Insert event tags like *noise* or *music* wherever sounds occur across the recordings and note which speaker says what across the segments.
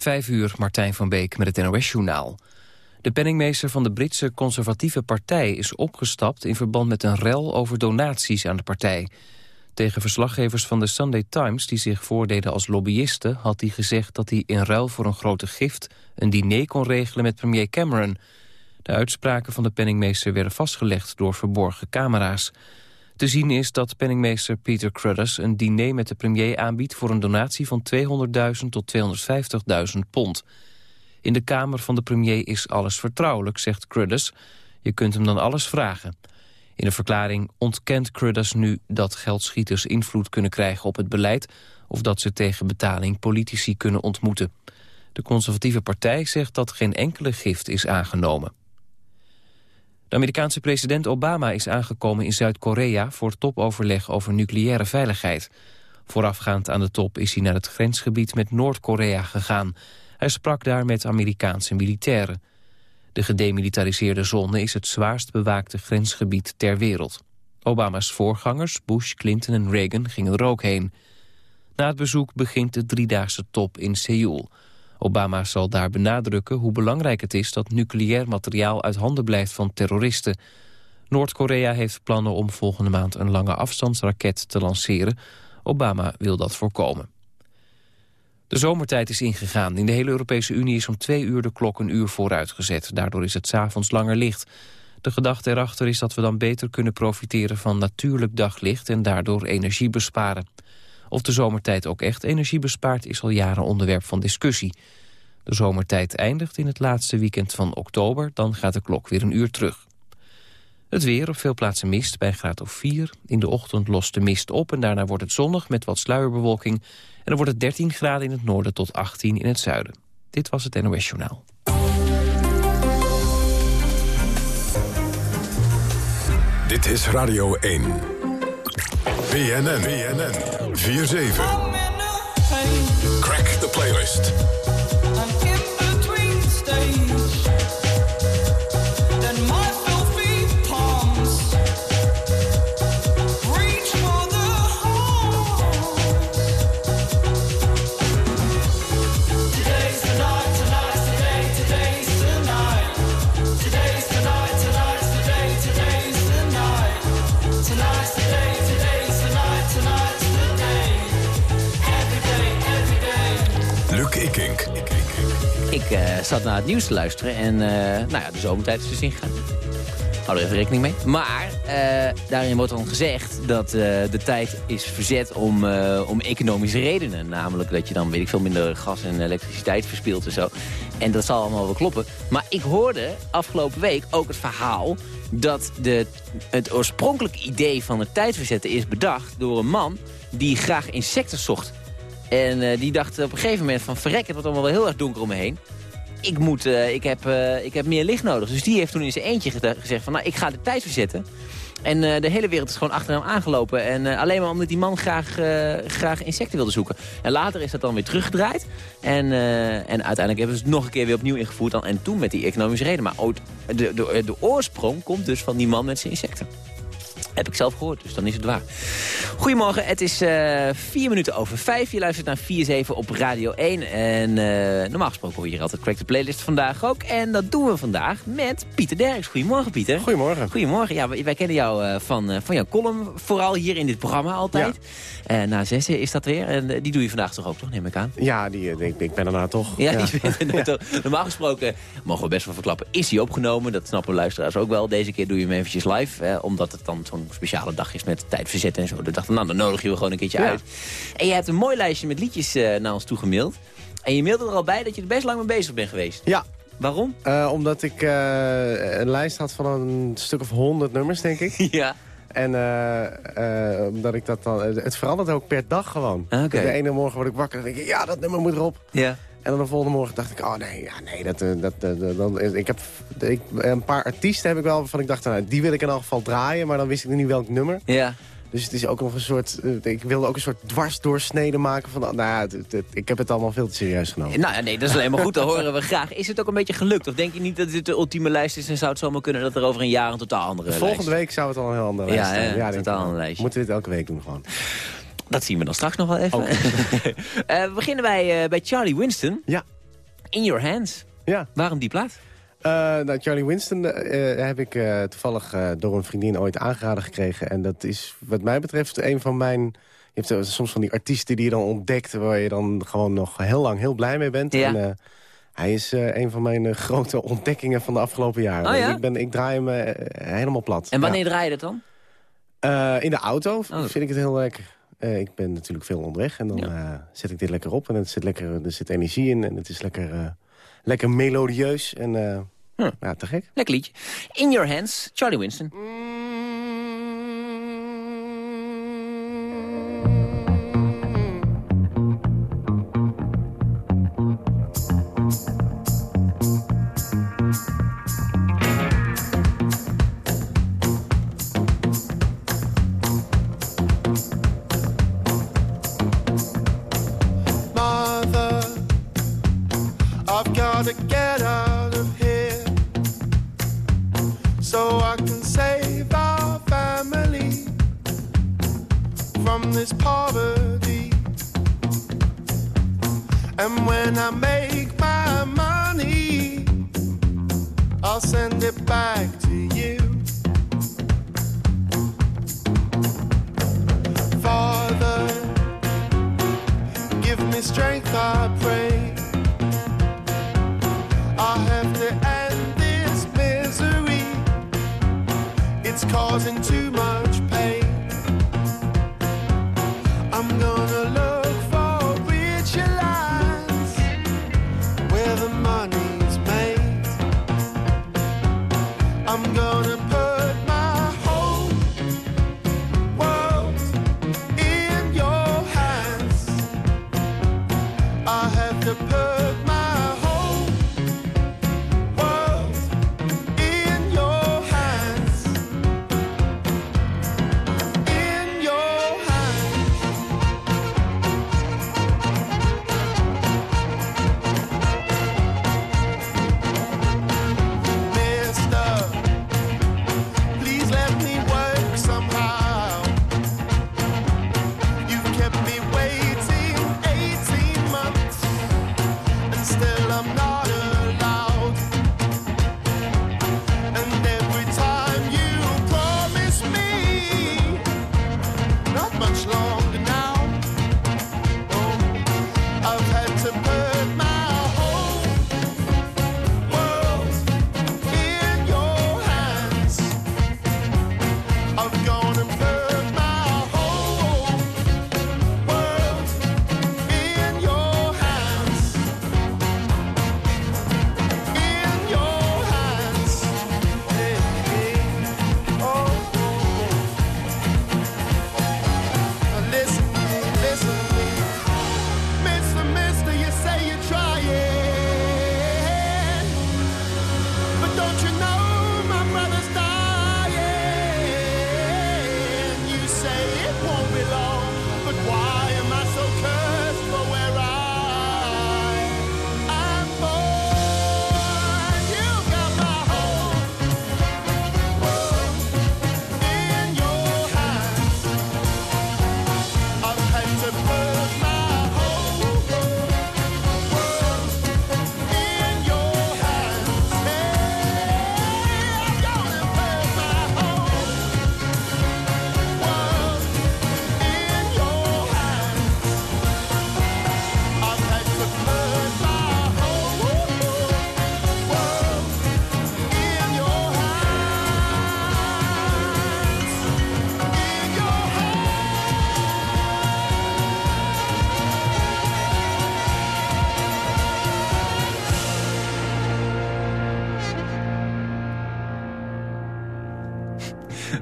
Speaker 1: Vijf uur, Martijn van Beek met het NOS-journaal. De penningmeester van de Britse conservatieve partij is opgestapt... in verband met een rel over donaties aan de partij. Tegen verslaggevers van de Sunday Times die zich voordeden als lobbyisten... had hij gezegd dat hij in ruil voor een grote gift... een diner kon regelen met premier Cameron. De uitspraken van de penningmeester werden vastgelegd door verborgen camera's. Te zien is dat penningmeester Peter Crudders een diner met de premier aanbiedt... voor een donatie van 200.000 tot 250.000 pond. In de kamer van de premier is alles vertrouwelijk, zegt Crudders. Je kunt hem dan alles vragen. In een verklaring ontkent Crudders nu dat geldschieters invloed kunnen krijgen op het beleid... of dat ze tegen betaling politici kunnen ontmoeten. De conservatieve partij zegt dat geen enkele gift is aangenomen. De Amerikaanse president Obama is aangekomen in Zuid-Korea... voor topoverleg over nucleaire veiligheid. Voorafgaand aan de top is hij naar het grensgebied met Noord-Korea gegaan. Hij sprak daar met Amerikaanse militairen. De gedemilitariseerde zone is het zwaarst bewaakte grensgebied ter wereld. Obama's voorgangers, Bush, Clinton en Reagan, gingen er ook heen. Na het bezoek begint de driedaagse top in Seoul. Obama zal daar benadrukken hoe belangrijk het is... dat nucleair materiaal uit handen blijft van terroristen. Noord-Korea heeft plannen om volgende maand een lange afstandsraket te lanceren. Obama wil dat voorkomen. De zomertijd is ingegaan. In de hele Europese Unie is om twee uur de klok een uur vooruitgezet. Daardoor is het s'avonds langer licht. De gedachte erachter is dat we dan beter kunnen profiteren van natuurlijk daglicht... en daardoor energie besparen. Of de zomertijd ook echt energie bespaart is al jaren onderwerp van discussie. De zomertijd eindigt in het laatste weekend van oktober. Dan gaat de klok weer een uur terug. Het weer, op veel plaatsen mist, bij graad of 4. In de ochtend lost de mist op en daarna wordt het zonnig met wat sluierbewolking. En dan wordt het 13 graden in het noorden tot 18 in het zuiden. Dit was het NOS Journaal.
Speaker 2: Dit is Radio 1. BNN. BNN. 4-7. Crack the playlist.
Speaker 3: Ik uh, zat naar het nieuws te luisteren en uh, nou ja, de zomertijd is dus ingegaan. Hou er even rekening mee. Maar uh, daarin wordt dan gezegd dat de tijd is verzet om, om economische redenen. Namelijk dat je dan, weet ik veel, minder gas en elektriciteit verspilt en zo. En dat zal allemaal wel kloppen. Maar ik hoorde afgelopen week ook het verhaal dat de, het oorspronkelijke idee van het tijdverzetten is bedacht door een man die graag insecten zocht. En uh, die dacht op een gegeven moment van verrek, het wordt allemaal wel heel erg donker om me heen. Ik, moet, uh, ik, heb, uh, ik heb meer licht nodig. Dus die heeft toen in zijn eentje gezegd van nou, ik ga de tijd verzetten. En de hele wereld is gewoon achter hem aangelopen. En alleen maar omdat die man graag, graag insecten wilde zoeken. En later is dat dan weer teruggedraaid. En, en uiteindelijk hebben ze het nog een keer weer opnieuw ingevoerd. Dan, en toen met die economische reden. Maar de, de, de oorsprong komt dus van die man met zijn insecten. Heb ik zelf gehoord, dus dan is het waar. Goedemorgen, het is uh, vier minuten over vijf. Je luistert naar 4-7 op Radio 1. En uh, normaal gesproken hoor je hier altijd Crack the Playlist vandaag ook. En dat doen we vandaag met Pieter Derks. Goedemorgen, Pieter.
Speaker 4: Goedemorgen.
Speaker 3: Goedemorgen. Ja, wij, kennen jou uh, van, van jouw column, vooral hier in dit programma altijd. Ja. na zes is dat weer. En die doe je vandaag toch ook, toch, neem ik aan?
Speaker 4: Ja, die, ik, ik ben daarna toch.
Speaker 3: Ja, ja. Die ben *laughs* ja. toch. Normaal gesproken, mogen we best wel verklappen, is die opgenomen. Dat snappen luisteraars ook wel. Deze keer doe je hem eventjes live, omdat het dan zo'n speciale dag is met tijd verzetten en zo. Dus dachten, nou, dan nodig je we gewoon een keertje uit. En je hebt een mooi lijstje met liedjes uh, naar ons toegemaild. En je mailde er al bij dat je er best lang mee bezig bent geweest.
Speaker 4: Ja.
Speaker 3: Waarom?
Speaker 4: Uh, omdat ik uh, een lijst had van een stuk of honderd nummers, denk ik. *laughs*
Speaker 3: ja.
Speaker 4: En uh, omdat ik dat dan... Het verandert ook per dag gewoon.
Speaker 3: Okay.
Speaker 4: De ene morgen word ik wakker en denk ik, ja, dat nummer moet erop.
Speaker 3: Ja.
Speaker 4: En dan de volgende morgen dacht ik, oh nee, ja, nee dat, dat, dat, dan, ik heb ik, een paar artiesten heb ik wel waarvan ik dacht, nou, die wil ik in elk geval draaien, maar dan wist ik niet welk nummer.
Speaker 3: Ja.
Speaker 4: Dus het is ook nog een soort... Ik wilde ook een soort dwarsdoorsnede maken van... Nou ja, ik heb het allemaal veel te serieus genomen.
Speaker 3: Nou nee, dat is alleen maar goed. Dat horen we graag. Is het ook een beetje gelukt? Of denk je niet dat dit de ultieme lijst is... en zou het zomaar kunnen dat er over een jaar een totaal andere
Speaker 4: Volgende week zou het al een heel andere lijst zijn.
Speaker 3: Ja, ja, totaal andere lijst.
Speaker 4: Moeten we dit elke week doen gewoon.
Speaker 3: Dat zien we dan straks nog wel even.
Speaker 4: Okay. *laughs*
Speaker 3: uh, we beginnen bij, uh, bij Charlie Winston.
Speaker 4: Ja.
Speaker 3: In Your Hands.
Speaker 4: Ja.
Speaker 3: Waarom die plaat?
Speaker 4: Uh, nou, Charlie Winston heb ik toevallig door een vriendin ooit aangeraden gekregen. En dat is wat mij betreft een van mijn... Je hebt soms van die artiesten die je dan ontdekt... waar je dan gewoon nog heel lang heel blij mee bent.
Speaker 3: Ja.
Speaker 4: En, hij is een van mijn grote ontdekkingen van de afgelopen jaren.
Speaker 3: Oh, ja?
Speaker 4: ik, ben, ik draai hem helemaal plat.
Speaker 3: En wanneer
Speaker 4: ja.
Speaker 3: draai je dat dan?
Speaker 4: in de auto
Speaker 3: Oh.
Speaker 4: vind ik het heel lekker. Ik ben natuurlijk veel onderweg en dan
Speaker 3: Ja.
Speaker 4: zet ik dit lekker op. En het zit lekker, er zit energie in en het is lekker, lekker melodieus. En ja, te gek.
Speaker 3: Lekker liedje. In Your Hands, Charlie Winston.
Speaker 5: Mother,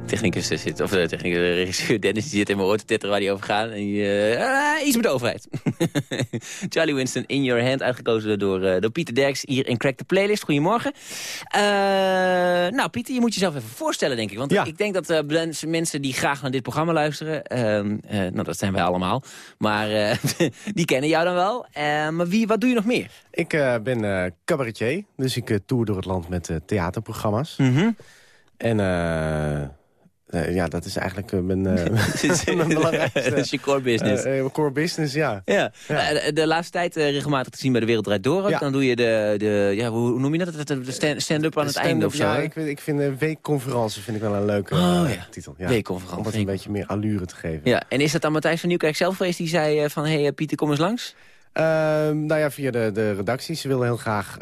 Speaker 3: Technicus eh, zit, of de technicus, de regisseur Dennis die zit in mijn oor te tetteren waar die over gaat. En die, eh, ah, iets met de overheid. *laughs* Charlie Winston, In Your Hand, uitgekozen door, eh, door Pieter Derks hier in Crack the Playlist. Goedemorgen. Eh, nou, Pieter, je moet jezelf even voorstellen, denk ik. Want
Speaker 4: Ja.
Speaker 3: ik denk dat eh, mensen- die graag naar dit programma luisteren... ehm, eh, nou, dat zijn wij allemaal. Maar eh, *laughs* die kennen jou dan wel. Eh, maar wie, wat doe je nog meer?
Speaker 4: Ik eh, ben eh cabaretier, dus ik eh, tour door het land met eh, theaterprogramma's.
Speaker 3: Mhm.
Speaker 4: En eh, ja, dat is eigenlijk eh, mijn, *laughs* uh, *laughs* mijn belangrijkste...
Speaker 3: dat is je core business.
Speaker 4: Uh, core business, ja.
Speaker 3: ja. De, de, laatste tijd regelmatig te zien bij De Wereld Draait Door. Ja. Dan doe je de, de ja, hoe noem je dat? De stand-up aan het einde of zo?
Speaker 4: Ja, ik, ik vind een weekconferentie vind ik wel een leuke oh, titel. Ja.
Speaker 3: Weekconferentie.
Speaker 4: Om het een beetje meer allure te geven.
Speaker 3: Ja. En is dat dan Matthijs van Nieuwkerk zelf geweest die zei van... hé hey, Pieter, kom eens langs?
Speaker 4: Ehm, nou ja, via de, de redactie. Ze willen heel graag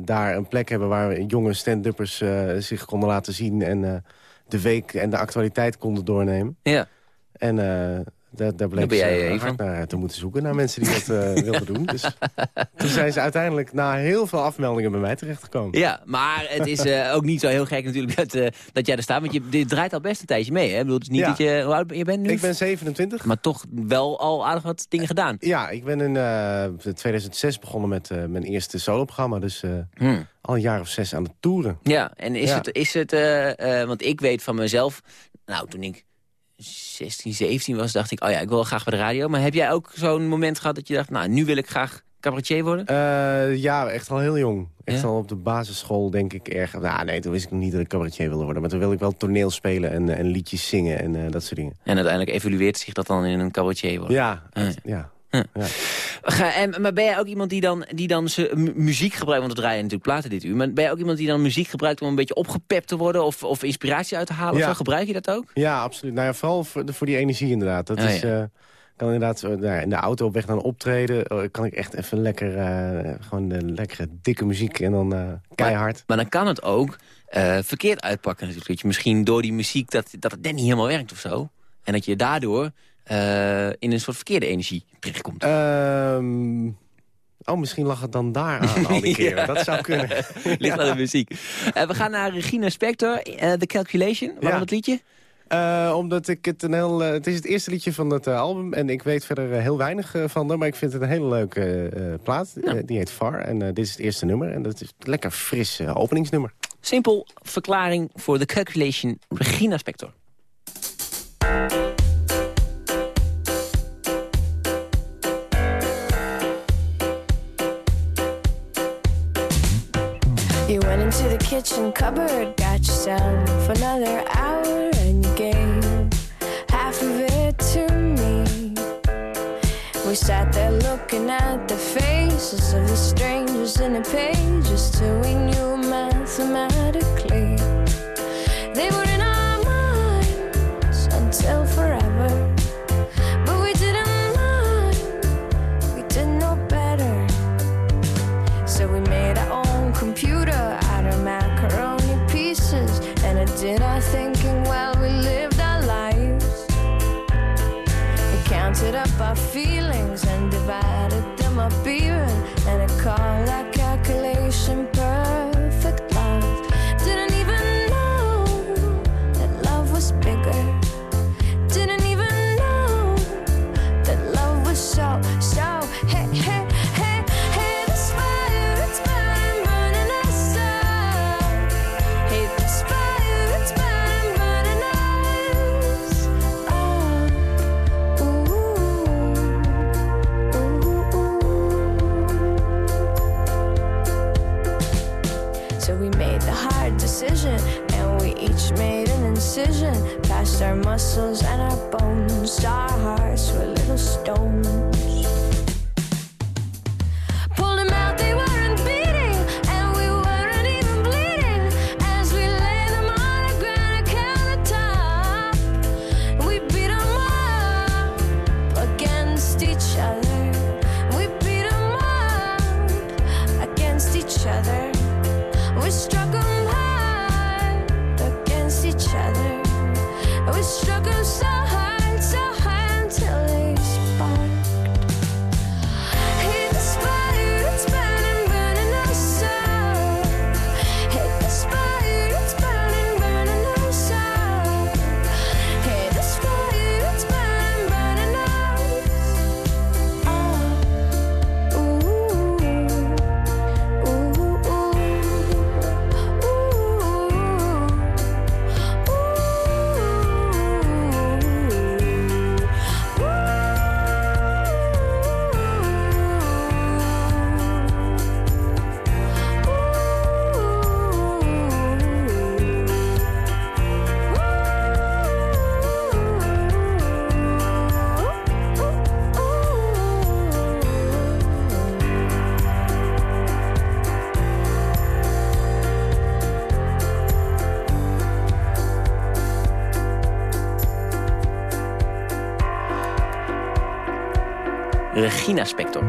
Speaker 4: daar een plek hebben... waar jonge stand-uppers zich konden laten zien... en de week en de actualiteit konden doornemen.
Speaker 3: Ja.
Speaker 4: En uh, daar, daar bleek ze hard naar te moeten zoeken... naar mensen die dat uh, *laughs* wilden doen. Dus toen zijn ze uiteindelijk na heel veel afmeldingen bij mij terechtgekomen.
Speaker 3: Ja, maar het is uh, ook niet zo heel gek natuurlijk dat, dat jij er staat. Want je, je draait al best een tijdje mee, hè? Ik bedoel, het is niet dat je... Hoe oud je bent nu?
Speaker 4: Ik ben 27.
Speaker 3: Maar toch wel al aardig wat dingen gedaan.
Speaker 4: Ja, ik ben in 2006 begonnen met mijn eerste soloprogramma. Dus... Hmm al een jaar of zes aan het toeren.
Speaker 3: Ja, en is het... Is het uh, uh, want ik weet van mezelf... Nou, toen ik 16, 17 was, dacht ik... oh ja, ik wil graag bij de radio. Maar heb jij ook zo'n moment gehad dat je dacht... nou, nu wil ik graag cabaretier worden?
Speaker 4: Uh, ja, echt al heel jong. Echt al op de basisschool, denk ik, erg... Nou, nee, toen wist ik nog niet dat ik cabaretier wilde worden. Maar toen wilde ik wel toneel spelen en, en liedjes zingen en dat soort dingen.
Speaker 3: En uiteindelijk evalueert zich dat dan in een cabaretier worden?
Speaker 4: Ja, ja.
Speaker 3: Ja. En, maar ben jij ook iemand die dan, die dan muziek gebruikt? Want we draaien natuurlijk platen dit uur. Maar ben jij ook iemand die dan muziek gebruikt om een beetje opgepept te worden? Of, of inspiratie uit te halen? Ja. Gebruik je dat ook?
Speaker 4: Ja, absoluut. Nou ja, vooral voor, voor die energie inderdaad. Dat is... Uh, kan inderdaad nou, in de auto op weg naar een optreden... Uh, kan ik echt even lekker, uh, gewoon de lekkere dikke muziek en dan keihard.
Speaker 3: Maar, maar, dan kan het ook verkeerd uitpakken natuurlijk. Dat je misschien door die muziek dat, dat het net niet helemaal werkt of zo. En dat je daardoor uh, in een soort verkeerde energie terechtkomt.
Speaker 4: Um, oh, misschien lag het dan daar aan al die *laughs* keren. Dat zou kunnen. *laughs*
Speaker 3: Ligt aan de muziek. Uh, we gaan naar Regina Spector, uh, The Calculation. Waarom ja. het liedje?
Speaker 4: Uh, omdat ik het een heel... het is het eerste liedje van het album. En ik weet verder heel weinig van haar. Maar ik vind het een hele leuke plaat. Ja. die heet Far. En dit is het eerste nummer. En dat is een lekker fris openingsnummer.
Speaker 3: Simpel verklaring voor The Calculation, Regina Spector.
Speaker 6: Into the kitchen cupboard, got yourself another hour, and you gave half of it to me. We sat there looking at the faces of the strangers in the pages till we knew mathematically
Speaker 5: Regina Spector.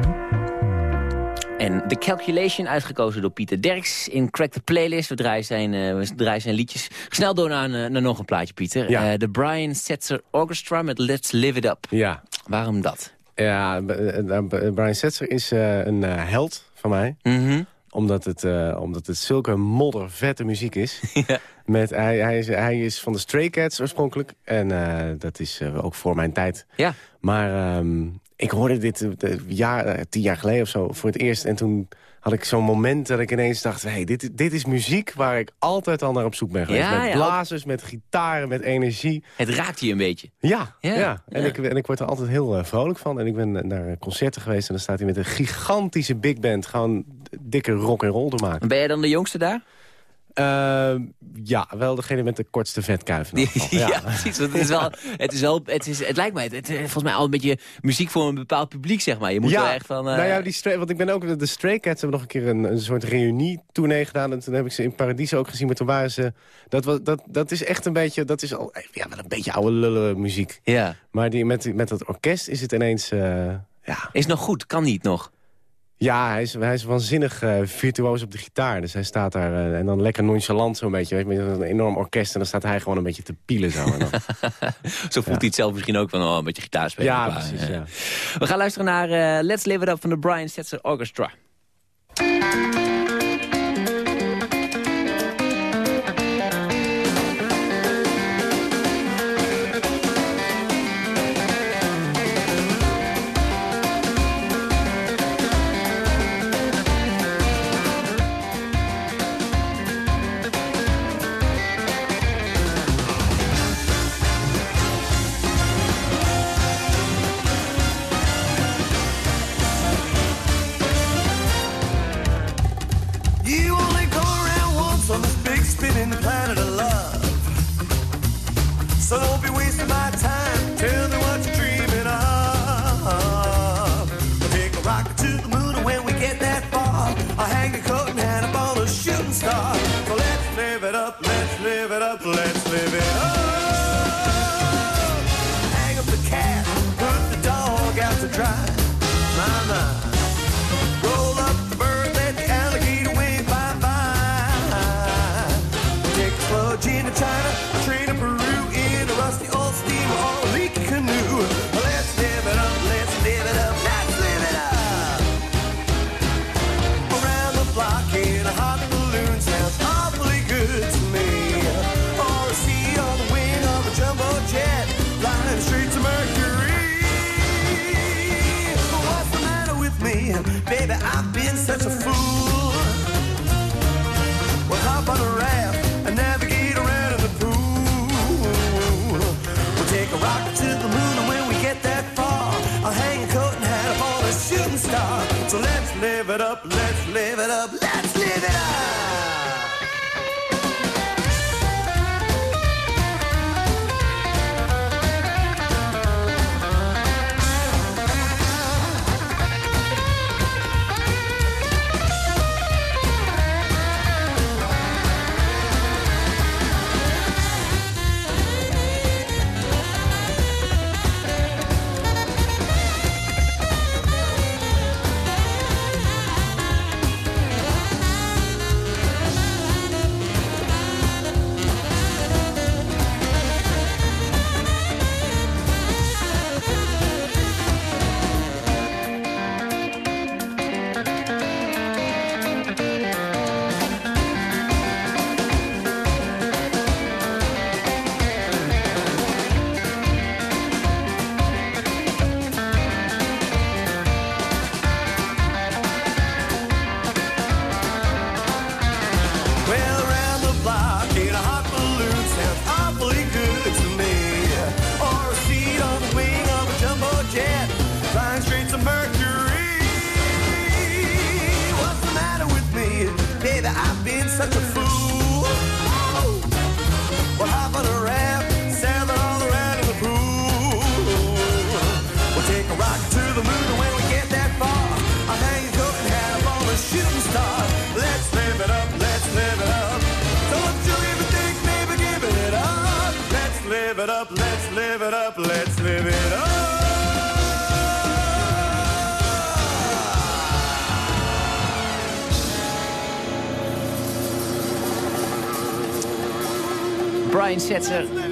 Speaker 5: En The Calculation, uitgekozen door Pieter Derks in Crack the Playlist. We draaien zijn, eh, we draaien zijn liedjes. Snel door naar, een, naar nog een plaatje, Pieter.
Speaker 4: Ja.
Speaker 5: Eh, de Brian Setzer Orchestra met Let's Live It Up.
Speaker 4: Ja,
Speaker 5: Waarom dat?
Speaker 4: ja eh, eh, Brian Setzer is eh, een eh, held van mij.
Speaker 5: Mhm.
Speaker 4: Omdat het, eh, omdat het zulke moddervette muziek is. *laughs*
Speaker 5: Ja.
Speaker 4: Met, hij, hij, is, hij is van de Stray Cats oorspronkelijk. En eh, dat is eh, ook voor mijn tijd.
Speaker 5: Ja.
Speaker 4: Maar ehm, ik hoorde dit eh, jaar, eh, tien jaar geleden of zo voor het eerst. En toen had ik zo'n moment dat ik ineens dacht... Hey, dit, dit is muziek waar ik altijd al naar op zoek ben geweest.
Speaker 5: Ja,
Speaker 4: met
Speaker 5: ja,
Speaker 4: blazers, met gitaren, met energie.
Speaker 5: Het raakt je een beetje.
Speaker 4: Ja,
Speaker 5: Ja,
Speaker 4: ja. En. Ik, en ik word er altijd heel eh, vrolijk van. En ik ben naar concerten geweest en dan staat hij met een gigantische big band... gewoon dikke rock en roll te maken.
Speaker 5: Ben jij dan de jongste daar?
Speaker 4: Eh, ja, wel degene met de kortste vetkuif. *laughs*
Speaker 5: Ja,
Speaker 4: Ja.
Speaker 5: precies. Want het is wel, het is wel, het, is, het lijkt mij, het, is volgens mij al een beetje muziek voor een bepaald publiek, zeg maar. Je moet
Speaker 4: ja,
Speaker 5: wel echt van... eh,
Speaker 4: nou ja, die stray, want ik ben ook de Stray Cats hebben nog een keer een, een soort reunie-tournee gedaan. En toen heb ik ze in Paradiso ook gezien. Maar toen waren ze, dat, was, dat, dat is echt een beetje, dat is al, ja, wel een beetje oude lullen muziek.
Speaker 5: ja.
Speaker 4: Maar die, met, met dat orkest is het ineens, eh, ja,
Speaker 5: Is nog goed, kan niet nog.
Speaker 4: Ja, hij is, hij is waanzinnig eh, virtuoos op de gitaar. Dus hij staat daar eh, en dan lekker nonchalant zo'n beetje. Weet je, met een enorm orkest en dan staat hij gewoon een beetje te pielen zo. En dan- *laughs* *laughs*
Speaker 5: Zo voelt hij het zelf misschien ook van oh, een beetje gitaar spelen.
Speaker 4: ja, precies, ja.
Speaker 5: We gaan luisteren naar eh, Let's Live It Up van de Brian Setzer Orchestra.
Speaker 3: Brian Setzer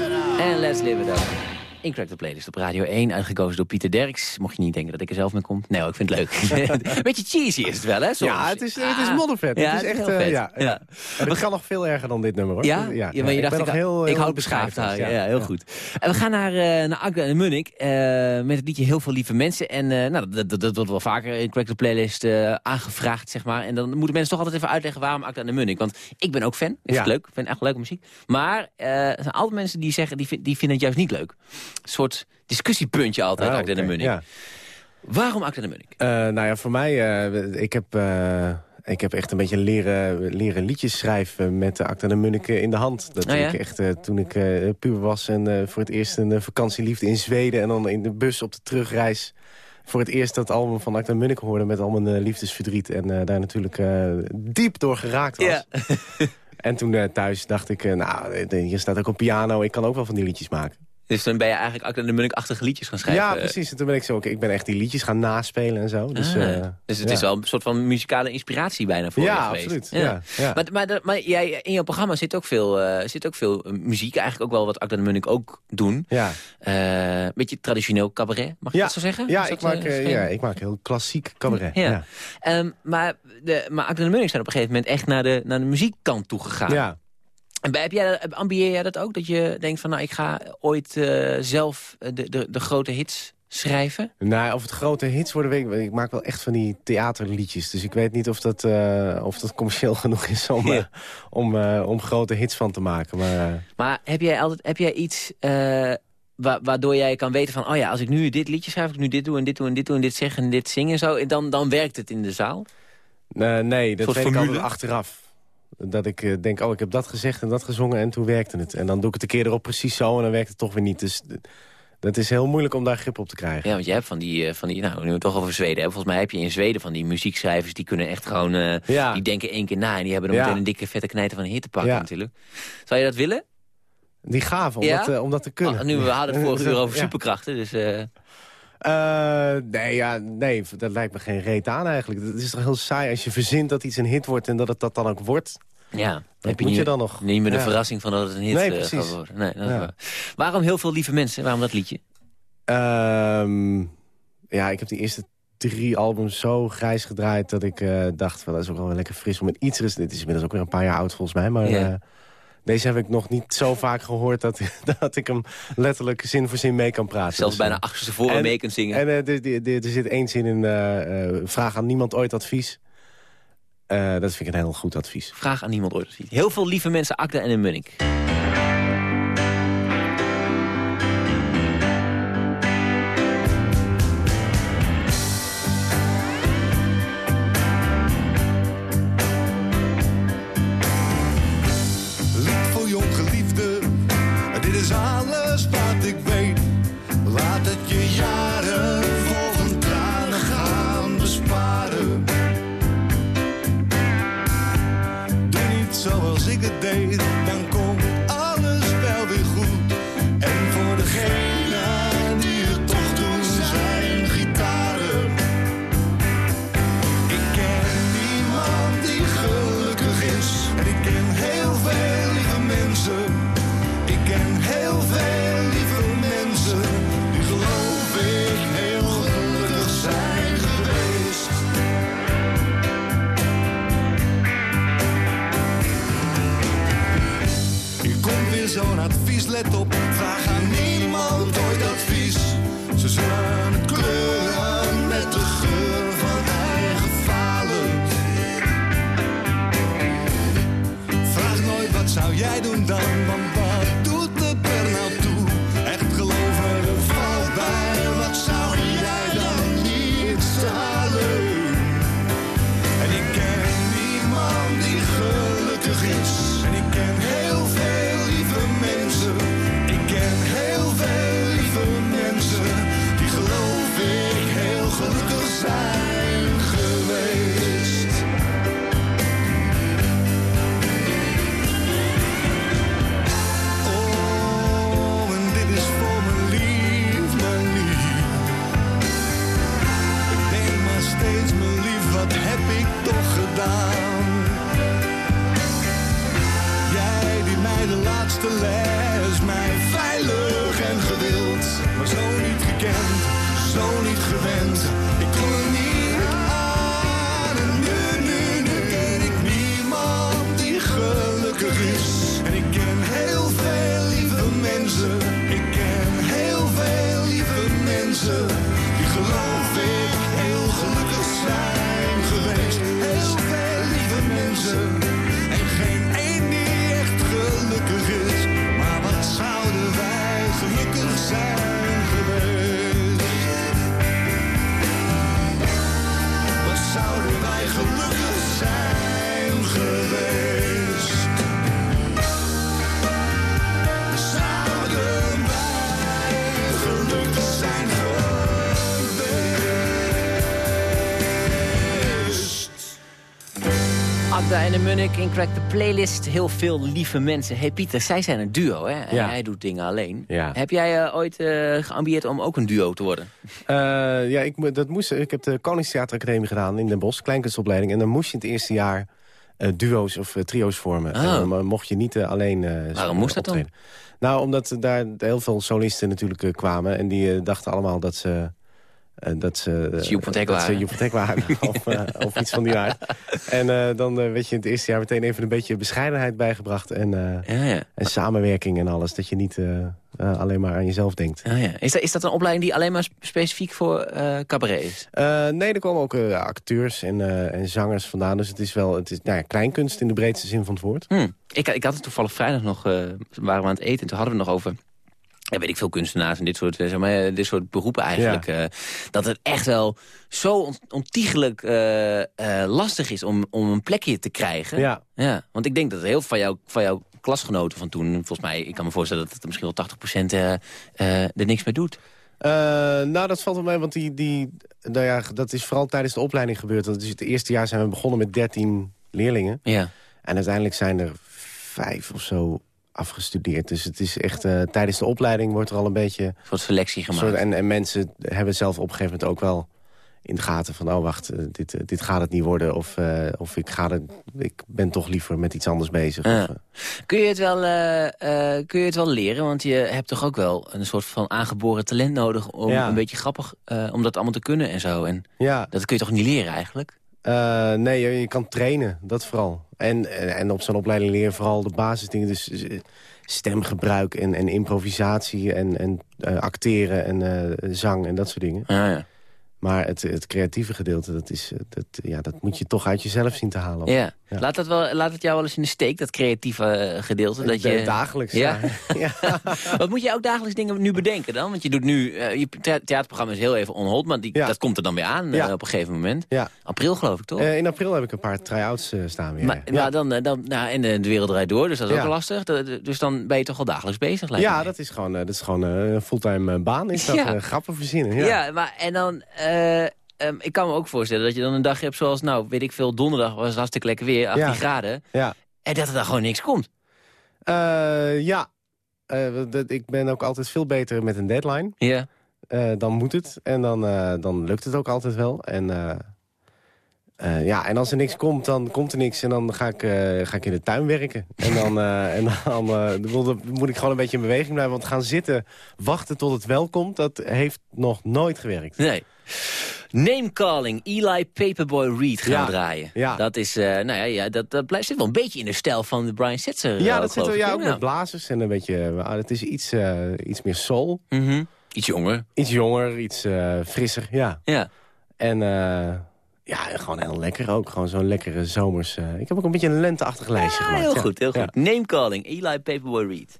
Speaker 3: Incorrect playlist op Radio 1, uitgekozen door Pieter Derks. Mocht je niet denken dat ik er zelf mee kom. Nee, ik vind het leuk. *laughs* Beetje cheesy is het wel, hè? Soms.
Speaker 4: Ja, het is, het is
Speaker 3: Ah.
Speaker 4: moddervet.
Speaker 3: Ja,
Speaker 4: het is echt, eh, ja, ja.
Speaker 3: Ja.
Speaker 4: En het kan nog veel erger dan dit nummer, hoor.
Speaker 3: Ja? ja, maar je
Speaker 4: ik
Speaker 3: dacht,
Speaker 4: ben
Speaker 3: ik,
Speaker 4: nog heel,
Speaker 3: ik houd beschaafd houden. Ja, heel goed. En we gaan naar, eh naar Agda en Munnik eh, met het liedje Heel veel lieve mensen. En nou, dat, dat, dat wordt wel vaker in Corrector Playlist aangevraagd, zeg maar. En dan moeten mensen toch altijd even uitleggen waarom Agda en de Munnik. Want ik ben ook fan. Ik vind
Speaker 4: Ja.
Speaker 3: het leuk. Ik vind echt leuke muziek. Maar er zijn altijd mensen die zeggen, die, die vinden het juist niet leuk. Soort discussiepuntje altijd,
Speaker 4: Ah,
Speaker 3: Agda en de Munnik.
Speaker 4: ja.
Speaker 3: Waarom en de Munnik?
Speaker 4: Eh, nou ja, voor mij, eh, ik, heb, eh, ik heb echt een beetje leren, leren liedjes schrijven met de Acta de Munniken in de hand. Dat
Speaker 3: ja?
Speaker 4: ik echt, eh, toen ik eh puber was en eh, voor het eerst een eh, vakantieliefde in Zweden... en dan in de bus op de terugreis voor het eerst dat album van Acta Munnik hoorde... met al mijn eh, liefdesverdriet en eh, daar natuurlijk eh, diep door geraakt was. En toen eh, thuis dacht ik, eh, nou, eh, hier staat ook een piano, ik kan ook wel van die liedjes maken.
Speaker 3: Dus dan ben je eigenlijk Agda en de Munnik-achtige liedjes gaan schrijven.
Speaker 4: Ja, precies. En toen ben ik zo, ook, ik ben echt die liedjes gaan naspelen en zo. Dus,
Speaker 3: Ah,
Speaker 4: eh,
Speaker 3: dus het
Speaker 4: ja.
Speaker 3: is wel een soort van muzikale inspiratie bijna voor je
Speaker 4: Ja,
Speaker 3: geweest.
Speaker 4: absoluut. Ja. Ja.
Speaker 3: Maar, maar, maar jij, in jouw programma zit ook veel, eh, zit ook veel eh, muziek. Eigenlijk ook wel wat Akda de Munnik ook doen.
Speaker 4: Ja.
Speaker 3: Een beetje traditioneel cabaret, mag je
Speaker 4: Ja.
Speaker 3: dat zo zeggen?
Speaker 4: Ja, ik maak, ja, ik maak heel klassiek cabaret.
Speaker 3: Ja. Ehm, maar, de, maar Akda de Munnik zijn op een gegeven moment echt naar de, naar de muziekkant toe gegaan.
Speaker 4: Ja.
Speaker 3: En heb jij, ambieer jij dat ook? Dat je denkt van nou ik ga ooit eh, zelf eh, de, de, de grote hits schrijven?
Speaker 4: Nou, of het grote hits worden, weet ik, ik maak wel echt van die theaterliedjes. Dus ik weet niet of dat, eh, of dat commercieel *laughs* genoeg is om,
Speaker 3: Ja.
Speaker 4: om, om grote hits van te maken. Maar
Speaker 3: Maar heb jij, altijd, heb jij iets wa- waardoor jij kan weten van... oh ja, als ik nu dit liedje schrijf, als ik nu dit doe en dit doe en dit doe... en dit zeg en dit zing en zo, dan, dan werkt het in de zaal?
Speaker 4: nee, dat weet ik
Speaker 3: formule?
Speaker 4: altijd achteraf. Dat ik eh, denk, oh, ik heb dat gezegd en dat gezongen en toen werkte het. En dan doe ik het een keer erop precies zo en dan werkt het toch weer niet. Dus dat is heel moeilijk om daar grip op te krijgen.
Speaker 3: Ja, want je hebt van die, eh, van die nou, nu we het toch over Zweden hebben... volgens mij heb je in Zweden van die muziekschrijvers... die kunnen echt gewoon, eh,
Speaker 4: Ja.
Speaker 3: die denken één keer na... en die hebben dan
Speaker 4: Ja.
Speaker 3: meteen een dikke vette knijter van een hit te pakken
Speaker 4: Ja.
Speaker 3: natuurlijk. Zou je dat willen?
Speaker 4: Die gave, om, dat, om dat te kunnen.
Speaker 3: Oh, nu, we hadden het vorige *laughs* uur over superkrachten, dus... Eh,
Speaker 4: nee, ja, nee, dat lijkt me geen reet aan eigenlijk. Het is toch heel saai als je verzint dat iets een hit wordt... en dat het dat dan ook wordt.
Speaker 3: ja, heb je
Speaker 4: moet
Speaker 3: niet,
Speaker 4: je dan nog?
Speaker 3: Niet meer de
Speaker 4: Ja.
Speaker 3: verrassing van dat het een hit
Speaker 4: Nee,
Speaker 3: eh,
Speaker 4: precies.
Speaker 3: gaat worden. Nee, dat
Speaker 4: Ja.
Speaker 3: Waarom heel veel lieve mensen? Waarom dat liedje?
Speaker 4: Ehm, ja, ik heb die eerste drie albums zo grijs gedraaid... dat ik eh, dacht, van, dat is ook wel lekker fris om met iets... Dit is inmiddels ook weer een paar jaar oud volgens mij, maar... deze heb ik nog niet zo vaak gehoord dat, *laughs* dat ik hem letterlijk zin voor zin mee kan praten.
Speaker 3: Zelfs
Speaker 4: Dus, eh,
Speaker 3: bijna achter tevoren
Speaker 4: en-
Speaker 3: mee kunt zingen.
Speaker 4: En eh, er- er- zit één zin in, eh, eh, vraag aan niemand ooit advies. Eh, dat vind ik een heel goed advies.
Speaker 3: Vraag aan niemand ooit. niet. Heel veel lieve mensen, Akda en Munnik.
Speaker 7: Let op.
Speaker 3: Magda en de Munnik in Crack the Playlist. Heel veel lieve mensen. hey Pieter, zij zijn een duo, hè? En
Speaker 4: Ja.
Speaker 3: hij doet dingen alleen.
Speaker 4: Ja.
Speaker 3: Heb jij eh, ooit eh geambieerd om ook een duo te worden?
Speaker 4: Eh, ja, ik, dat moest, ik heb de Koningstheateracademie gedaan in Den Bosch, kleinkunstopleiding. En dan moest je in het eerste jaar duo's of trio's vormen. En dan eh, mocht je niet alleen
Speaker 3: Waarom moest dat dan?
Speaker 4: Nou, omdat daar heel veel solisten natuurlijk kwamen. En die dachten allemaal dat ze... eh, dat ze,
Speaker 3: Dat ze Joep van het Hek
Speaker 4: dat
Speaker 3: waren.
Speaker 4: Joep van waren. *laughs* of, eh, of iets van die aard. En eh, dan eh, werd je in het eerste jaar meteen even een beetje bescheidenheid bijgebracht. En, eh,
Speaker 3: Ja, ja.
Speaker 4: en samenwerking en alles. Dat je niet eh, eh, alleen maar aan jezelf denkt.
Speaker 3: Ja, ja. Is, dat, is dat een opleiding die alleen maar sp- specifiek voor eh cabaret is?
Speaker 4: Eh, nee, er komen ook eh, acteurs en, eh, en zangers vandaan. Dus het is wel het is, nou ja, kleinkunst in de breedste zin van het woord.
Speaker 3: Hm. Ik, ik had het toevallig vrijdag nog, eh, waren we aan het eten... en toen hadden we het nog over... Ja, weet ik veel kunstenaars en dit soort, eh, zeg maar, eh, dit soort beroepen eigenlijk. eh, dat het echt wel zo ont- ontiegelijk lastig is om, om een plekje te krijgen.
Speaker 4: Ja.
Speaker 3: Ja, want ik denk dat heel veel van, jou, van jouw klasgenoten van toen... volgens mij, ik kan me voorstellen dat het misschien wel 80% eh, eh, er niks mee doet.
Speaker 4: Nou, dat valt wel mee, want die, die, nou ja, dat is vooral tijdens de opleiding gebeurd. Is het eerste jaar zijn we begonnen met 13 leerlingen.
Speaker 3: Ja.
Speaker 4: En uiteindelijk zijn er vijf of zo afgestudeerd. Dus het is echt, eh, tijdens de opleiding wordt er al een beetje...
Speaker 3: Een soort selectie gemaakt.
Speaker 4: soort, en, en mensen hebben zelf op een gegeven moment ook wel in de gaten van... oh, wacht, eh, dit, eh, dit gaat het niet worden. Of, of ik, ga ik ben toch liever met iets anders bezig.
Speaker 3: Ja.
Speaker 4: Of,
Speaker 3: Kun je, het wel, kun je het wel leren? Want je hebt toch ook wel een soort van aangeboren talent nodig... om
Speaker 4: Ja.
Speaker 3: een beetje grappig, om dat allemaal te kunnen en zo. En
Speaker 4: ja,
Speaker 3: dat kun je toch niet leren eigenlijk?
Speaker 4: Nee, je, je kan trainen, dat vooral. En, en, op zo'n opleiding leren vooral de basisdingen. Dus eh, stemgebruik en, en improvisatie en, en eh, acteren en eh, zang en dat soort dingen.
Speaker 3: Ja, ja.
Speaker 4: Maar het, het creatieve gedeelte, dat, is, eh, dat, ja, dat moet je toch uit jezelf zien te halen.
Speaker 3: Ja.
Speaker 4: Ja.
Speaker 3: Laat, dat wel, laat het jou wel eens in de steek, dat creatieve eh, gedeelte. Dat
Speaker 4: Da-
Speaker 3: je...
Speaker 4: Dagelijks,
Speaker 3: Ja?
Speaker 4: ja. *laughs* ja.
Speaker 3: Wat moet je ook dagelijks dingen nu bedenken dan? Want je doet nu, eh, je thea- theaterprogramma is heel even on hold, maar die, dat komt er dan weer aan op een gegeven moment.
Speaker 4: Ja.
Speaker 3: April geloof ik toch?
Speaker 4: In april heb ik een paar try-outs staan weer.
Speaker 3: maar,
Speaker 4: ja.
Speaker 3: maar dan, dan, nou, en de wereld draait door, dus dat is ook wel lastig. Dus dan ben je toch al dagelijks bezig, lijkt
Speaker 4: ja, dat is gewoon, dat is gewoon een fulltime baan. Is *laughs* dat grappen verzinnen?
Speaker 3: Ja,
Speaker 4: Ja.
Speaker 3: maar en dan... eh, ehm, ik kan me ook voorstellen dat je dan een dag hebt zoals, nou, weet ik veel, donderdag was het hartstikke lekker weer, 18
Speaker 4: Ja.
Speaker 3: graden.
Speaker 4: ja.
Speaker 3: En dat er dan gewoon niks komt.
Speaker 4: Eh, ja. Eh, ik ben ook altijd veel beter met een deadline.
Speaker 3: Ja.
Speaker 4: Dan moet het. En dan, dan lukt het ook altijd wel. En, ja, en als er niks komt, dan komt er niks. En dan ga ik, ga ik in de tuin werken. En dan, en dan, dan moet ik gewoon een beetje in beweging blijven. Want gaan zitten, wachten tot het wel komt... dat heeft nog nooit gewerkt.
Speaker 3: Nee. Name calling, Eli Paperboy Reed gaan
Speaker 4: Ja,
Speaker 3: draaien.
Speaker 4: ja.
Speaker 3: Dat is, eh, nou ja, ja dat, dat blijft, zit wel een beetje in de stijl van de Brian Setzer.
Speaker 4: Ja,
Speaker 3: eh,
Speaker 4: dat zit er ja, ook met blazers. En een beetje, eh, het is iets, iets meer soul.
Speaker 3: Mhm. Iets jonger.
Speaker 4: Iets jonger, iets frisser, ja.
Speaker 3: Ja.
Speaker 4: En ja, gewoon heel lekker ook. Gewoon zo'n lekkere zomers... ik heb ook een beetje een lenteachtig lijstje gemaakt.
Speaker 3: heel goed, heel goed.
Speaker 4: Ja.
Speaker 3: Name calling, Eli Paperboy Reed.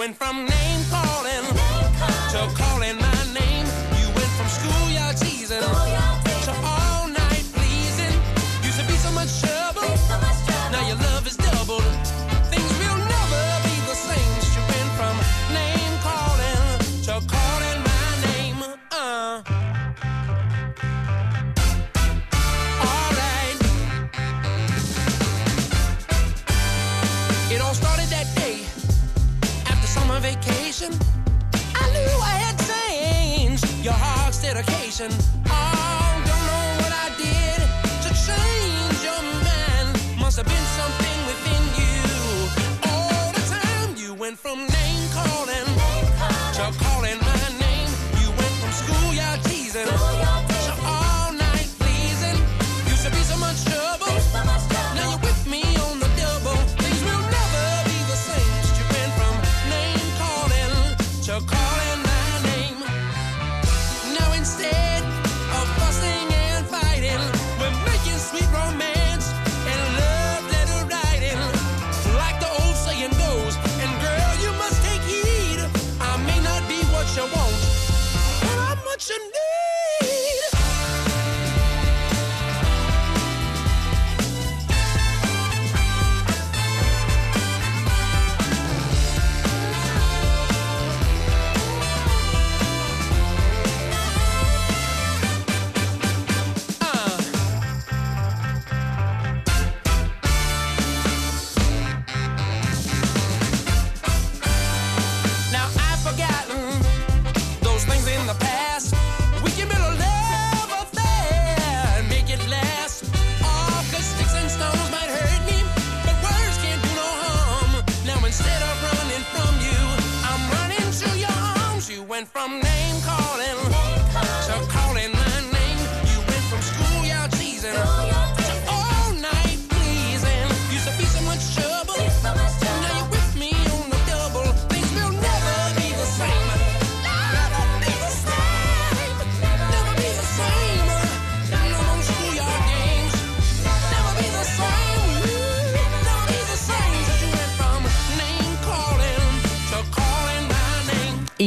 Speaker 8: Went from name calling to calling my name. Dedication. Oh, don't know what I did to change your mind. Must have been something within you. All the time you went from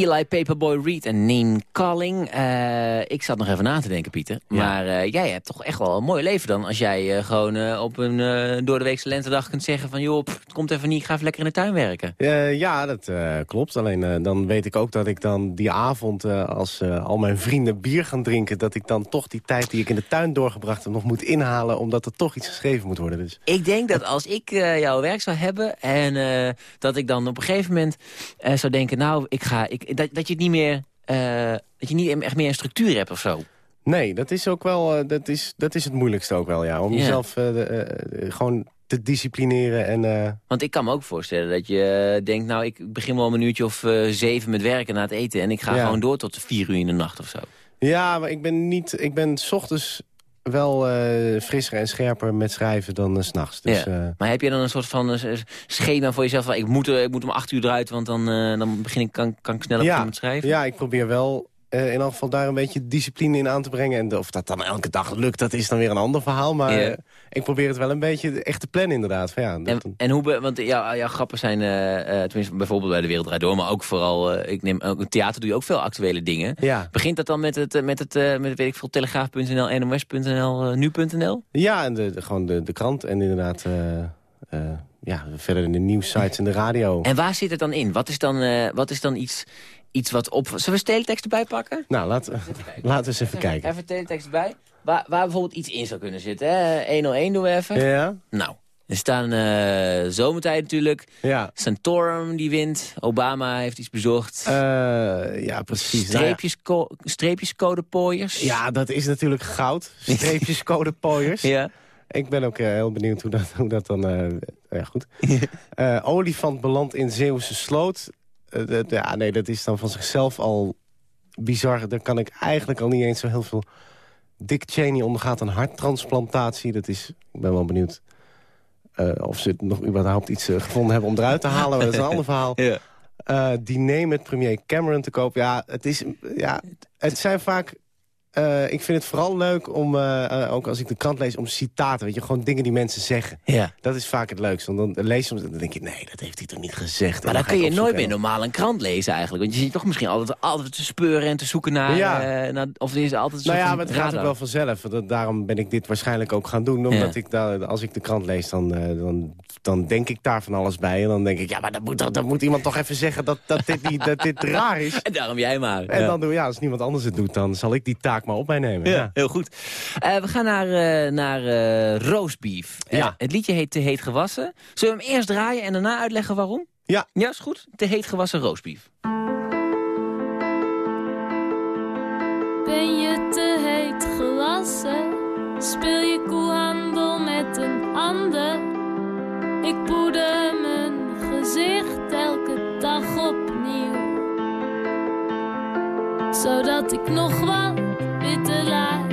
Speaker 3: Eli Paperboy Reed en Name Calling. Eh, ik zat nog even na te denken, Pieter. Maar eh, jij hebt toch echt wel een mooi leven dan... als jij eh, gewoon op een uh, doordeweekse lentedag kunt zeggen van... joh, pff, het komt even niet, ik ga even lekker in de tuin werken.
Speaker 4: Ja, dat klopt. Alleen dan weet ik ook dat ik dan die avond... als al mijn vrienden bier gaan drinken... dat ik dan toch die tijd die ik in de tuin doorgebracht heb... nog moet inhalen, omdat er toch iets geschreven moet worden. Dus
Speaker 3: Ik denk dat als ik jouw werk zou hebben... en dat ik dan op een gegeven moment zou denken... nou, ik ga, ik, dat, dat je het niet meer... eh, dat je niet echt meer een structuur hebt of zo.
Speaker 4: nee, dat is ook wel eh, dat is, dat is het moeilijkste ook wel, ja. Om
Speaker 3: Ja.
Speaker 4: jezelf eh, de, gewoon te disciplineren en...
Speaker 3: Want ik kan me ook voorstellen dat je denkt... nou, ik begin wel een minuutje of zeven met werken na het eten... en ik ga
Speaker 4: Ja.
Speaker 3: gewoon door tot vier uur in de nacht of zo.
Speaker 4: Ja, maar ik ben niet. Ik ben 's ochtends wel eh, frisser en scherper met schrijven dan s s'nachts. Dus,
Speaker 3: Ja.
Speaker 4: eh,
Speaker 3: Maar heb je dan een soort van eh, schema voor jezelf? Van, ik, moet, er- ik moet om acht uur eruit, want dan, eh, dan begin ik, kan, kan ik sneller
Speaker 4: ja,
Speaker 3: met schrijven?
Speaker 4: ja, ik probeer wel eh, in elk geval daar een beetje discipline in aan te brengen. En of dat dan elke dag lukt, dat is dan weer een ander verhaal. Maar
Speaker 3: Ja.
Speaker 4: eh, ik probeer het wel een beetje echt te plannen inderdaad. Van, ja,
Speaker 3: En, en hoe, want jouw, jouw grappen zijn, eh, eh, tenminste bijvoorbeeld bij De Wereld Draait Door... maar ook vooral, eh, ik neem, ook theater doe je ook veel actuele dingen.
Speaker 4: ja.
Speaker 3: Begint dat dan met het, eh, met het eh, met, weet ik veel, telegraaf.nl, nos.nl, eh, nu.nl?
Speaker 4: ja, en de, de- gewoon de, de krant en inderdaad... eh, eh, ja, verder in de nieuwssites en de radio.
Speaker 3: En waar zit het dan in? Wat is dan, eh, wat is dan iets, iets wat op... Zullen we teletext erbij pakken?
Speaker 4: Nou, laat, laten we eens even kijken.
Speaker 3: Even teletext erbij. Waar, waar bijvoorbeeld iets in zou kunnen zitten. Hè? 101 doen we even.
Speaker 4: Ja,
Speaker 3: Nou, er staan eh zomertijd natuurlijk.
Speaker 4: ja.
Speaker 3: Santorum die wint. Obama heeft iets bezocht.
Speaker 4: Eh, ja precies. Nou ja.
Speaker 3: Streepjes, streepjescodepooiers.
Speaker 4: Ja, dat is natuurlijk goud. Streepjes, codepooiers. *laughs*
Speaker 3: Ja.
Speaker 4: Ik ben ook eh, heel benieuwd hoe dat, hoe dat dan... ja, goed. *laughs* Olifant belandt in Zeeuwse sloot. Eh, dat- ja, nee, dat is dan van zichzelf al bizar. Daar kan ik eigenlijk al niet eens zo heel veel... Dick Cheney ondergaat een harttransplantatie. Dat is... Ik ben wel benieuwd eh, of ze nog überhaupt iets eh, gevonden hebben om eruit te halen. Maar dat is een ander verhaal. *laughs*
Speaker 3: Ja.
Speaker 4: Eh, diner met premier Cameron te kopen. Ja, het, is, ja, het zijn vaak... eh, ik vind het vooral leuk om, eh, eh, ook als ik de krant lees, om citaten. Weet je, gewoon dingen die mensen zeggen.
Speaker 3: ja.
Speaker 4: Dat is vaak het leukste. Want dan lees je soms en dan denk je, nee, dat heeft hij toch niet gezegd.
Speaker 3: Maar dan
Speaker 4: ga
Speaker 3: kun je nooit meer normaal een krant lezen eigenlijk. Want je zit toch misschien altijd, altijd te speuren en te zoeken naar...
Speaker 4: Ja.
Speaker 3: naar of er is altijd
Speaker 4: Nou ja, maar het gaat ook wel vanzelf. Dat, daarom ben ik dit waarschijnlijk ook gaan doen. Omdat
Speaker 3: Ja.
Speaker 4: ik daar, als ik de krant lees, dan, dan, dan denk ik daar van alles bij. En dan denk ik, ja, maar dan moet, dan moet iemand toch even zeggen dat, dat, dit, niet, dat dit raar is.
Speaker 3: En *laughs* daarom jij maar.
Speaker 4: En
Speaker 3: Ja.
Speaker 4: dan doe ja, als niemand anders het doet, dan zal ik die taak maar op mij nemen.
Speaker 3: Ja,
Speaker 4: Ja.
Speaker 3: heel goed. Eh, we gaan naar, eh naar eh, roastbeef.
Speaker 4: Ja.
Speaker 3: het liedje heet Te Heet Gewassen. Zullen we hem eerst draaien en daarna uitleggen waarom?
Speaker 4: Ja.
Speaker 3: Ja, is goed. Te Heet Gewassen roastbeef.
Speaker 9: Ben je te heet gewassen? Speel je koehandel met een ander? Ik poeder mijn gezicht elke dag opnieuw. Zodat ik nog wat The light.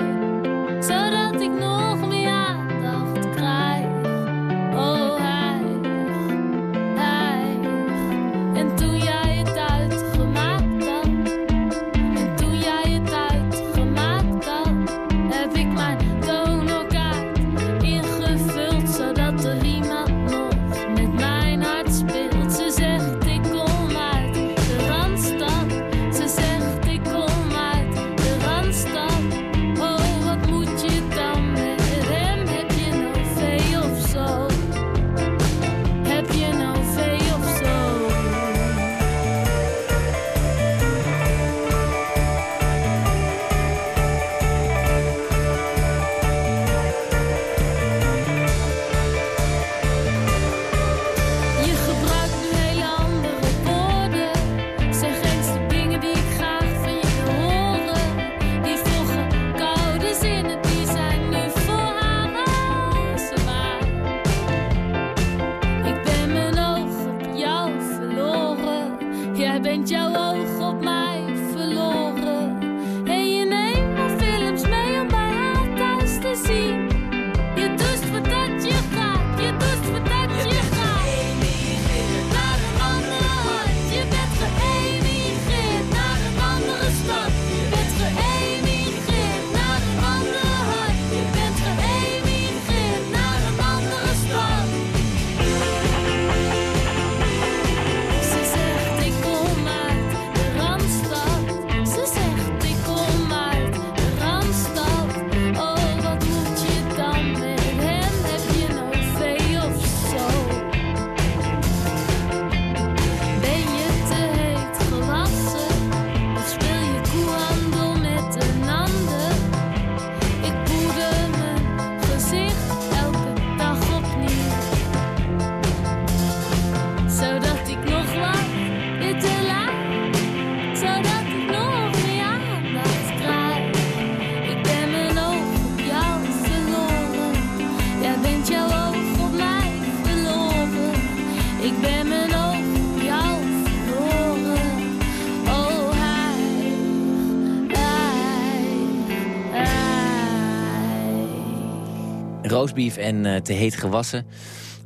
Speaker 3: Roastbeef en eh, te heet gewassen.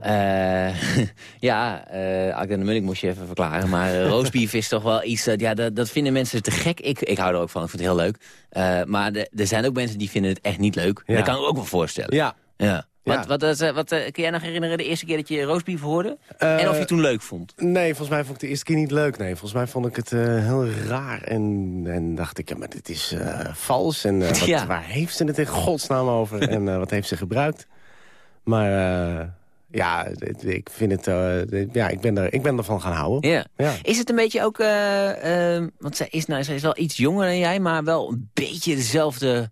Speaker 3: Eh, *laughs* ja, eh Agda de Munnik moest je even verklaren. Maar eh, roastbeef is toch wel iets... dat ja, dat, dat vinden mensen te gek. Ik, ik hou er ook van, ik vind het heel leuk. Maar er zijn ook mensen die vinden het echt niet leuk.
Speaker 4: Ja.
Speaker 3: Dat kan ik me ook wel voorstellen.
Speaker 4: Ja.
Speaker 3: Ja. Wat,
Speaker 4: Ja.
Speaker 3: wat, wat, eh, kun jij nog herinneren de eerste keer dat je roastbeef hoorde? En of je het toen leuk vond?
Speaker 4: Nee, volgens mij vond ik de eerste keer niet leuk. Nee, volgens mij vond ik het heel raar. En, en dacht ik, ja, maar dit is vals. En *laughs* wat,
Speaker 3: Ja.
Speaker 4: waar heeft ze het in godsnaam over? en wat heeft ze gebruikt? Maar eh, ja, ik vind het... eh, dit- ja, ik ben, er, ik ben ervan gaan houden.
Speaker 3: Ja.
Speaker 4: Ja.
Speaker 3: Is het een beetje ook... eh, want zij is, nou, zij is wel iets jonger dan jij, maar wel een beetje dezelfde...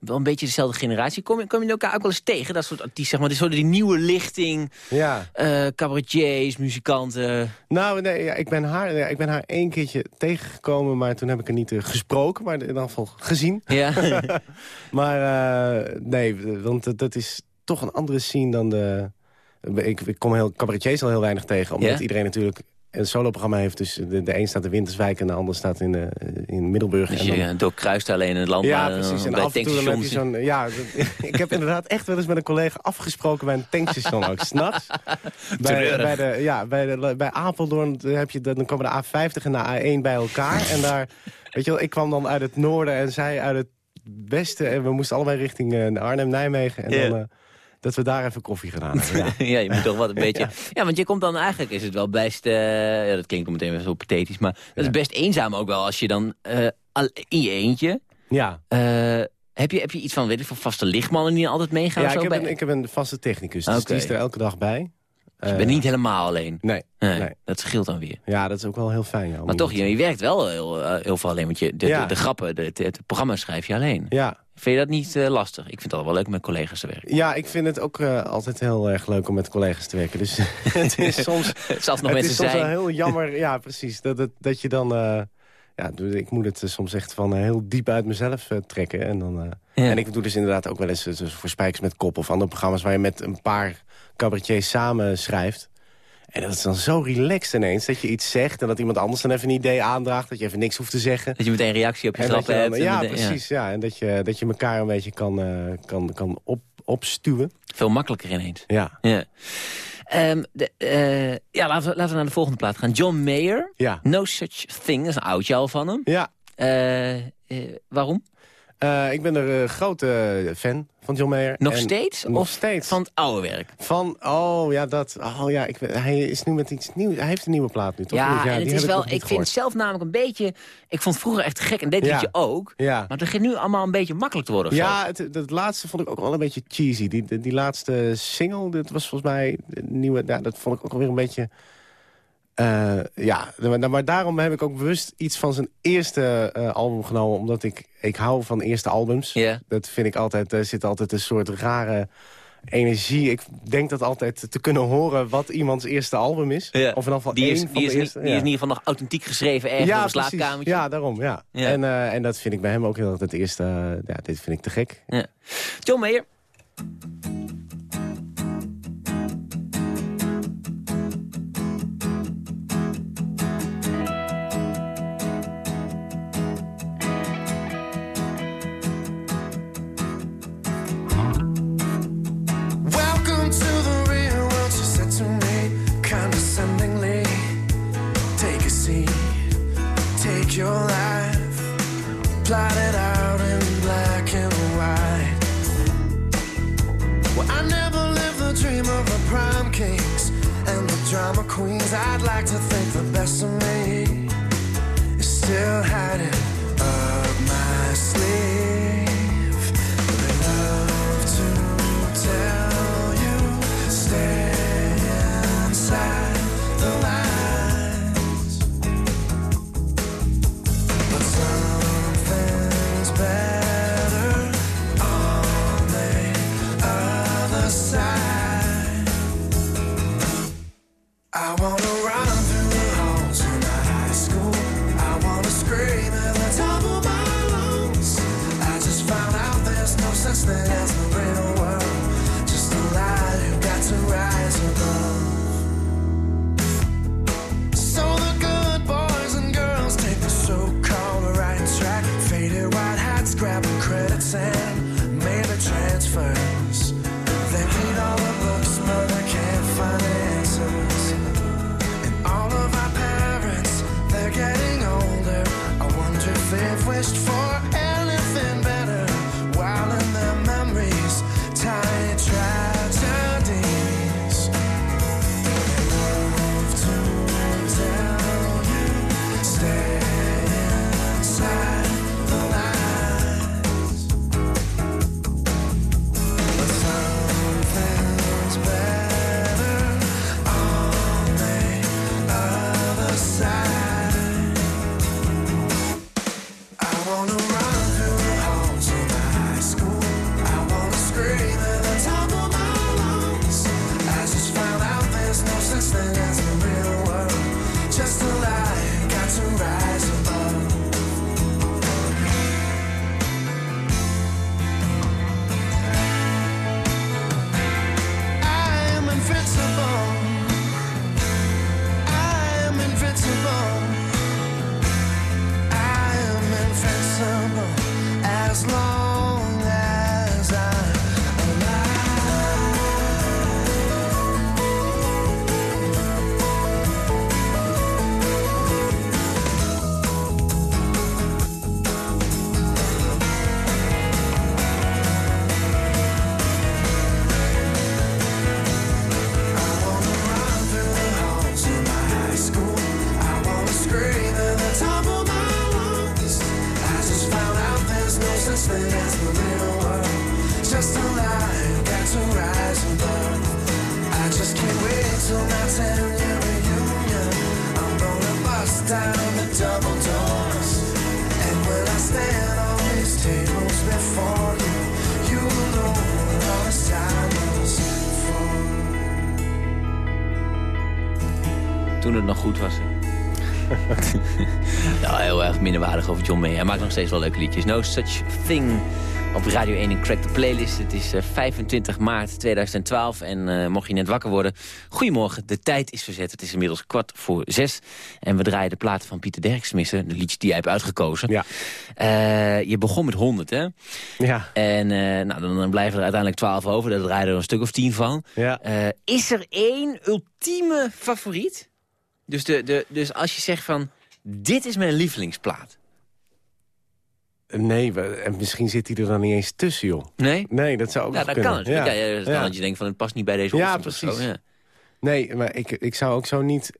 Speaker 3: wel een beetje dezelfde generatie. Kom je, kom je elkaar ook wel eens tegen? Dat soort artiesten, zeg maar, die, soort die nieuwe lichting.
Speaker 4: Ja.
Speaker 3: cabaretiers, muzikanten.
Speaker 4: Nou, nee, ja, ik, ben haar, ja, ik ben haar één keertje tegengekomen, maar toen heb ik er niet gesproken, maar in geval gezien.
Speaker 3: Ja. *laughs* *laughs*
Speaker 4: Maar nee, want dat is toch een andere scene dan de... Ik, ik kom heel, cabaretiers al heel weinig tegen, omdat iedereen natuurlijk een soloprogramma heeft. Dus de, de een staat in Winterswijk en de ander staat in, eh, in Middelburg.
Speaker 3: dus
Speaker 4: En
Speaker 3: je
Speaker 4: dan-
Speaker 3: eh, doorkruist alleen in het land.
Speaker 4: ja,
Speaker 3: maar, eh,
Speaker 4: precies. En
Speaker 3: bij
Speaker 4: af en toe heb je zo'n... Ja, *laughs* *laughs* ik heb inderdaad echt wel eens met een collega afgesproken bij een tankstation ook. *laughs* S'nachts. Bij, de, ja, bij, de, bij Apeldoorn heb je, dan komen de A50 en de A1 bij elkaar. En daar, weet je wel, ik kwam dan uit het noorden en zij uit het westen. En we moesten allebei richting eh, Arnhem-Nijmegen. En dan... dat we daar even koffie gedaan hebben. Ja. *laughs*
Speaker 3: ja, je moet toch wat een *laughs* beetje... Ja. want je komt dan eigenlijk, is het wel best... eh, ja, dat klinkt meteen weer zo pathetisch, maar dat is best eenzaam ook wel als je dan al- in je eentje...
Speaker 4: ja.
Speaker 3: eh, heb, je, heb je iets van, weet ik veel, vaste lichtmannen die altijd meegaan?
Speaker 4: Ja,
Speaker 3: of
Speaker 4: ik
Speaker 3: zo
Speaker 4: heb,
Speaker 3: bij-
Speaker 4: een, ik heb een vaste technicus, dus die is er elke dag bij.
Speaker 3: Dus je bent niet helemaal alleen.
Speaker 4: Nee,
Speaker 3: Nee,
Speaker 4: nee.
Speaker 3: dat scheelt dan weer.
Speaker 4: Ja, dat is ook wel heel fijn. Ja,
Speaker 3: Maar toch, je, je werkt wel heel, heel veel alleen. Want je, de,
Speaker 4: Ja.
Speaker 3: de, de grappen, de, het programma schrijf je alleen.
Speaker 4: Ja,
Speaker 3: Vind je dat niet eh, lastig? Ik vind het altijd wel leuk om met collega's te werken.
Speaker 4: Ja, ik vind het ook eh, altijd heel erg leuk om met collega's te werken. Dus *laughs* het is *laughs* soms,
Speaker 3: Het zal nog
Speaker 4: het
Speaker 3: mensen
Speaker 4: is soms wel heel jammer. Ja, precies. Dat, dat, dat je dan... eh, ja, ik moet het soms echt van heel diep uit mezelf trekken. En, dan,
Speaker 3: Ja.
Speaker 4: en ik doe dus inderdaad ook wel eens eh, voor Spijkers met Kop... of andere programma's waar je met een paar cabaretiers samen schrijft. En dat is dan zo relaxed ineens dat je iets zegt... en dat iemand anders dan even een idee aandraagt... dat je even niks hoeft te zeggen.
Speaker 3: Dat je meteen reactie op je
Speaker 4: dan-
Speaker 3: hebt.
Speaker 4: ja,
Speaker 3: meteen-
Speaker 4: precies. Ja. En dat je, dat je elkaar een beetje kan, eh, kan, kan op, opstuwen.
Speaker 3: Veel makkelijker ineens.
Speaker 4: Ja,
Speaker 3: Ja. Ehm, de, eh, ja, laten we, laten we naar de volgende plaat gaan. John Mayer,
Speaker 4: ja.
Speaker 3: No Such Thing. Dat is een oudje al van hem.
Speaker 4: ja.
Speaker 3: Eh, waarom?
Speaker 4: Eh, ik ben er een grote fan van John Mayer.
Speaker 3: Nog
Speaker 4: En-
Speaker 3: steeds?
Speaker 4: Nog
Speaker 3: of
Speaker 4: steeds.
Speaker 3: van het oude werk?
Speaker 4: Van, oh ja, dat. Oh ja, ik, hij is nu met iets nieuws. Hij heeft een nieuwe plaat nu, toch?
Speaker 3: Ja,
Speaker 4: niet?
Speaker 3: en het is wel, ik, vind het zelf namelijk een beetje... Ik vond vroeger echt gek en dit
Speaker 4: Ja.
Speaker 3: liedje ook.
Speaker 4: Ja,
Speaker 3: Maar het begint nu allemaal een beetje makkelijk te worden
Speaker 4: ja het, het laatste vond ik ook wel een beetje cheesy. Die, die, die laatste single, dit was volgens mij de nieuwe. Ja, dat vond ik ook alweer een beetje. Eh, ja, maar, maar daarom heb ik ook bewust iets van zijn eerste eh, album genomen. Omdat ik, ik hou van eerste albums. Dat vind ik altijd, er zit altijd een soort rare energie. Ik denk dat altijd te kunnen horen wat iemands eerste album is.
Speaker 3: Ja.
Speaker 4: Of in ieder geval
Speaker 3: Die, is,
Speaker 4: één van
Speaker 3: die, is,
Speaker 4: de eerste.
Speaker 3: die
Speaker 4: ja.
Speaker 3: is in ieder geval nog authentiek geschreven ergens
Speaker 4: ja,
Speaker 3: op een slaapkamertje.
Speaker 4: Ja, daarom, ja.
Speaker 3: Ja.
Speaker 4: En, eh, en dat vind ik bij hem ook heel erg het eerste. ja, dit vind ik te gek.
Speaker 3: Ja. John Mayer.
Speaker 5: I'd like to think the best of me is still hiding
Speaker 3: Mayer. Hij maakt nog steeds wel leuke liedjes. No Such Thing op Radio 1 in Crack the Playlist. Het is eh, 25 maart 2012 en eh, mocht je net wakker worden... Goedemorgen, de tijd is verzet. Het is inmiddels kwart voor zes. En we draaien de platen van Pieter Derksmissen. De liedjes die jij hebt uitgekozen.
Speaker 4: Ja.
Speaker 3: Eh, je begon met 100, hè?
Speaker 4: Ja.
Speaker 3: En eh, nou, dan, dan blijven er uiteindelijk 12 over. Daar draaien er een stuk of 10 van.
Speaker 4: Ja.
Speaker 3: Eh, is er één ultieme favoriet? Dus, de, de, dus als je zegt van, dit is mijn lievelingsplaat.
Speaker 4: Nee, en misschien zit hij er dan niet eens tussen, joh.
Speaker 3: Nee?
Speaker 4: Nee, dat zou ook
Speaker 3: Ja, dat
Speaker 4: kunnen.
Speaker 3: kan. Ja. Ja,
Speaker 4: Ja.
Speaker 3: Dat je denkt van, het past niet bij deze
Speaker 4: Ja,
Speaker 3: zo,
Speaker 4: precies.
Speaker 3: Ja.
Speaker 4: Nee, maar ik, ik zou ook zo niet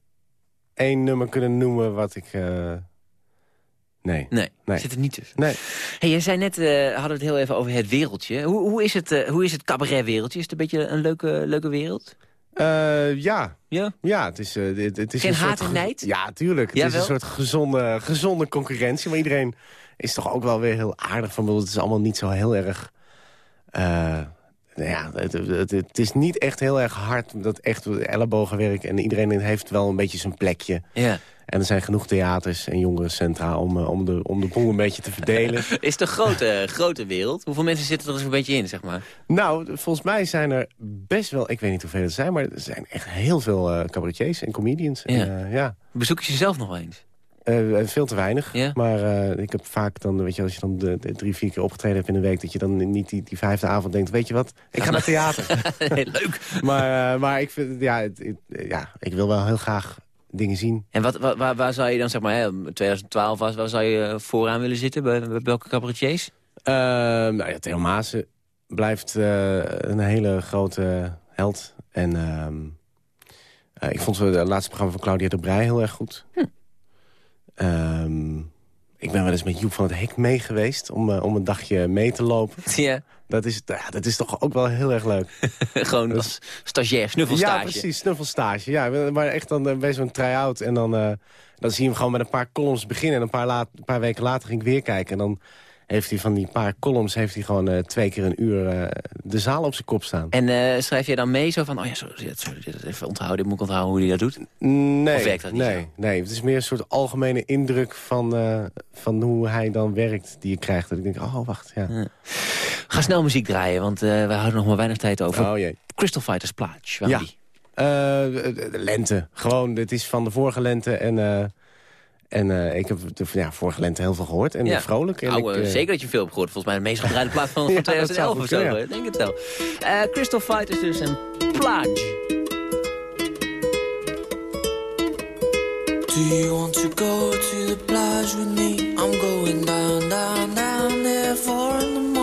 Speaker 4: één nummer kunnen noemen wat ik... eh, Nee.
Speaker 3: Nee,
Speaker 4: Nee.
Speaker 3: zit er niet tussen.
Speaker 4: Nee.
Speaker 3: Hey, jij zei net, eh, hadden we het heel even over het wereldje. Hoe, hoe, is, het, eh, hoe is het cabaretwereldje? Is het een beetje een leuke, leuke wereld?
Speaker 4: Ja.
Speaker 3: Ja?
Speaker 4: Ja, het is, het, het is
Speaker 3: Geen
Speaker 4: een
Speaker 3: haat en nijd?
Speaker 4: Ja, tuurlijk. Het is een soort gezonde, gezonde concurrentie. Maar iedereen is toch ook wel weer heel aardig van. Het is allemaal niet zo heel erg... eh, nou ja, het, het, het is niet echt heel erg hard, dat echt ellebogenwerk. En iedereen heeft wel een beetje zijn plekje.
Speaker 3: Ja.
Speaker 4: En er zijn genoeg theaters en jongerencentra om, eh, om, de, om de boel een beetje te verdelen. *laughs*
Speaker 3: Is het een grote, *laughs* grote wereld? Hoeveel mensen zitten er een beetje in, zeg maar?
Speaker 4: nou, volgens mij zijn er best wel, ik weet niet hoeveel het zijn... maar er zijn echt heel veel eh cabaretiers en comedians. En,
Speaker 3: Ja.
Speaker 4: ja.
Speaker 3: Bezoek je jezelf nog wel eens?
Speaker 4: Eh, veel te weinig. Maar eh, ik heb vaak dan, weet je, als je dan de, de drie, vier keer opgetreden hebt in een week... dat je dan niet die, die vijfde avond denkt, weet je wat, ik ga naar theater. *laughs*
Speaker 3: Heel leuk.
Speaker 4: maar, eh, maar ik vind, ja, het- het- ja, ik wil wel heel graag dingen zien.
Speaker 3: En wat, wa- waar, waar zou je dan, zeg maar, hè, 2012 was, waar zou je eh, vooraan willen zitten? Bij, bij welke cabaretiers?
Speaker 4: Eh, nou ja, Theo Maassen blijft eh, een hele grote held. En ehm, eh, ik vond het laatste programma van Claudia de Brij heel erg goed. Ehm, ik ben wel eens met Joep van het Hek mee geweest om, eh, om een dagje mee te lopen. *laughs*
Speaker 3: ja,
Speaker 4: Dat is, ja, dat is toch ook wel heel erg leuk. *laughs*
Speaker 3: gewoon als stagiair, snuffelstage.
Speaker 4: Ja, precies, snuffelstage. Ja, maar echt dan eh, bij zo'n try-out. En dan, eh, dan zie je hem gewoon met een paar columns beginnen. En een paar, laat, een paar weken later ging ik weer kijken. En dan heeft hij van die paar columns heeft hij gewoon eh, twee keer een uur eh, de zaal op zijn kop staan.
Speaker 3: En eh, schrijf je dan mee zo van, oh ja, sorry, dit, sorry, dit even onthouden, dit moet ik onthouden hoe hij dat doet?
Speaker 4: Nee,
Speaker 3: Of werkt dat niet
Speaker 4: nee,
Speaker 3: zo?
Speaker 4: nee. Het is meer een soort algemene indruk van, van hoe hij dan werkt die je krijgt. Dat ik denk, oh, wacht, ja.
Speaker 3: Ga snel muziek draaien, want we houden nog maar weinig tijd over.
Speaker 4: Oh jee.
Speaker 3: Crystal Fighters Plaatje, waar
Speaker 4: Ja.
Speaker 3: die?
Speaker 4: Lente. Gewoon, het is van de vorige lente. En, en eh, ik heb de ja, vorige lente heel veel gehoord. En
Speaker 3: Ja.
Speaker 4: vrolijk. En
Speaker 3: Oude,
Speaker 4: ik, eh,
Speaker 3: zeker dat je veel hebt gehoord. Volgens mij de meest gedraaide plaat van, van *laughs*
Speaker 4: Ja, dat zou
Speaker 3: 2011 of zo.
Speaker 4: ja.
Speaker 3: Ik denk het wel. Eh, Crystal Fighters dus en Plage.
Speaker 10: Do you want to go to the plage with me? I'm going down, down, down there four in the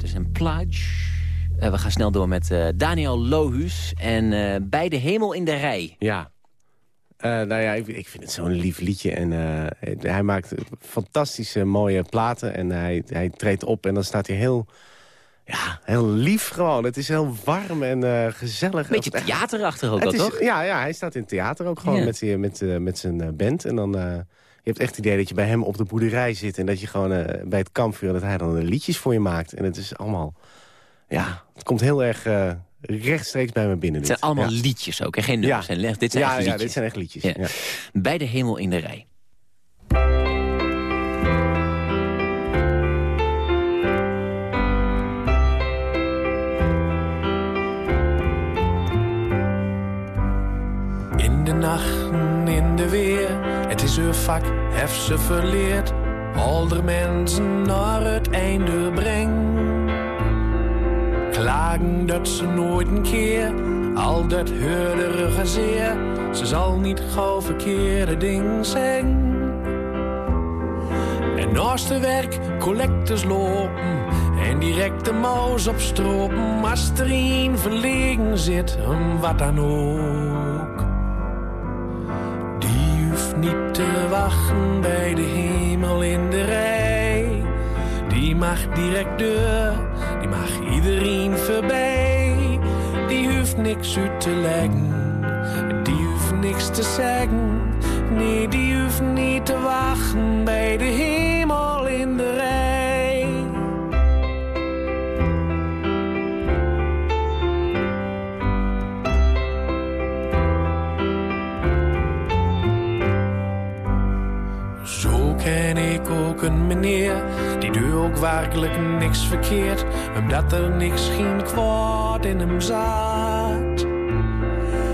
Speaker 3: Fighters en Plage. Eh, we gaan snel door met eh, Daniel Lohuus en eh, Bij de Hemel in de Rij.
Speaker 4: Ja. Nou ja, ik, ik vind het zo'n lief liedje. En hij maakt fantastische mooie platen. En hij, hij treedt op en dan staat hij heel... Ja, heel lief gewoon. Het is heel warm en eh, gezellig.
Speaker 3: Beetje theaterachtig ook
Speaker 4: Het
Speaker 3: wel,
Speaker 4: is-
Speaker 3: toch?
Speaker 4: Ja, ja, hij staat in het theater ook gewoon
Speaker 3: Ja.
Speaker 4: met, met, met zijn band. En dan, hebt echt het idee dat je bij hem op de boerderij zit... en dat je gewoon eh, bij het kampvuur... dat hij dan liedjes voor je maakt. En het is allemaal... Ja, het komt heel erg eh, rechtstreeks bij me binnen.
Speaker 3: Het zijn
Speaker 4: dit.
Speaker 3: allemaal
Speaker 4: ja.
Speaker 3: liedjes ook, en geen nummers.
Speaker 4: Ja.
Speaker 3: En Dit zijn
Speaker 4: ja,
Speaker 3: echt
Speaker 4: ja,
Speaker 3: liedjes.
Speaker 4: dit zijn echt liedjes.
Speaker 3: Ja.
Speaker 4: Ja.
Speaker 3: Bij de hemel in de rij.
Speaker 7: In de nachten, weer, het is uw vak, hef ze verleerd. Al de mensen naar het einde breng. Klagen dat ze nooit een keer, al dat heurderige zeer. Ze zal niet gauw verkeerde ding zeggen. En naast de werk collectors lopen en direct de maus op stropen. Als er een verlegen zit, wat dan ook. Niet te wachten bij de hemel in de rij. Die mag direct deur, die mag iedereen voorbij. Die hoeft niks uit te leggen, die hoeft niks te zeggen. Nee, die hoeft niet te wachten bij de hemel in de rij. Een meneer, die doet ook werkelijk niks verkeerd, omdat er niks geen kwaad in hem zat.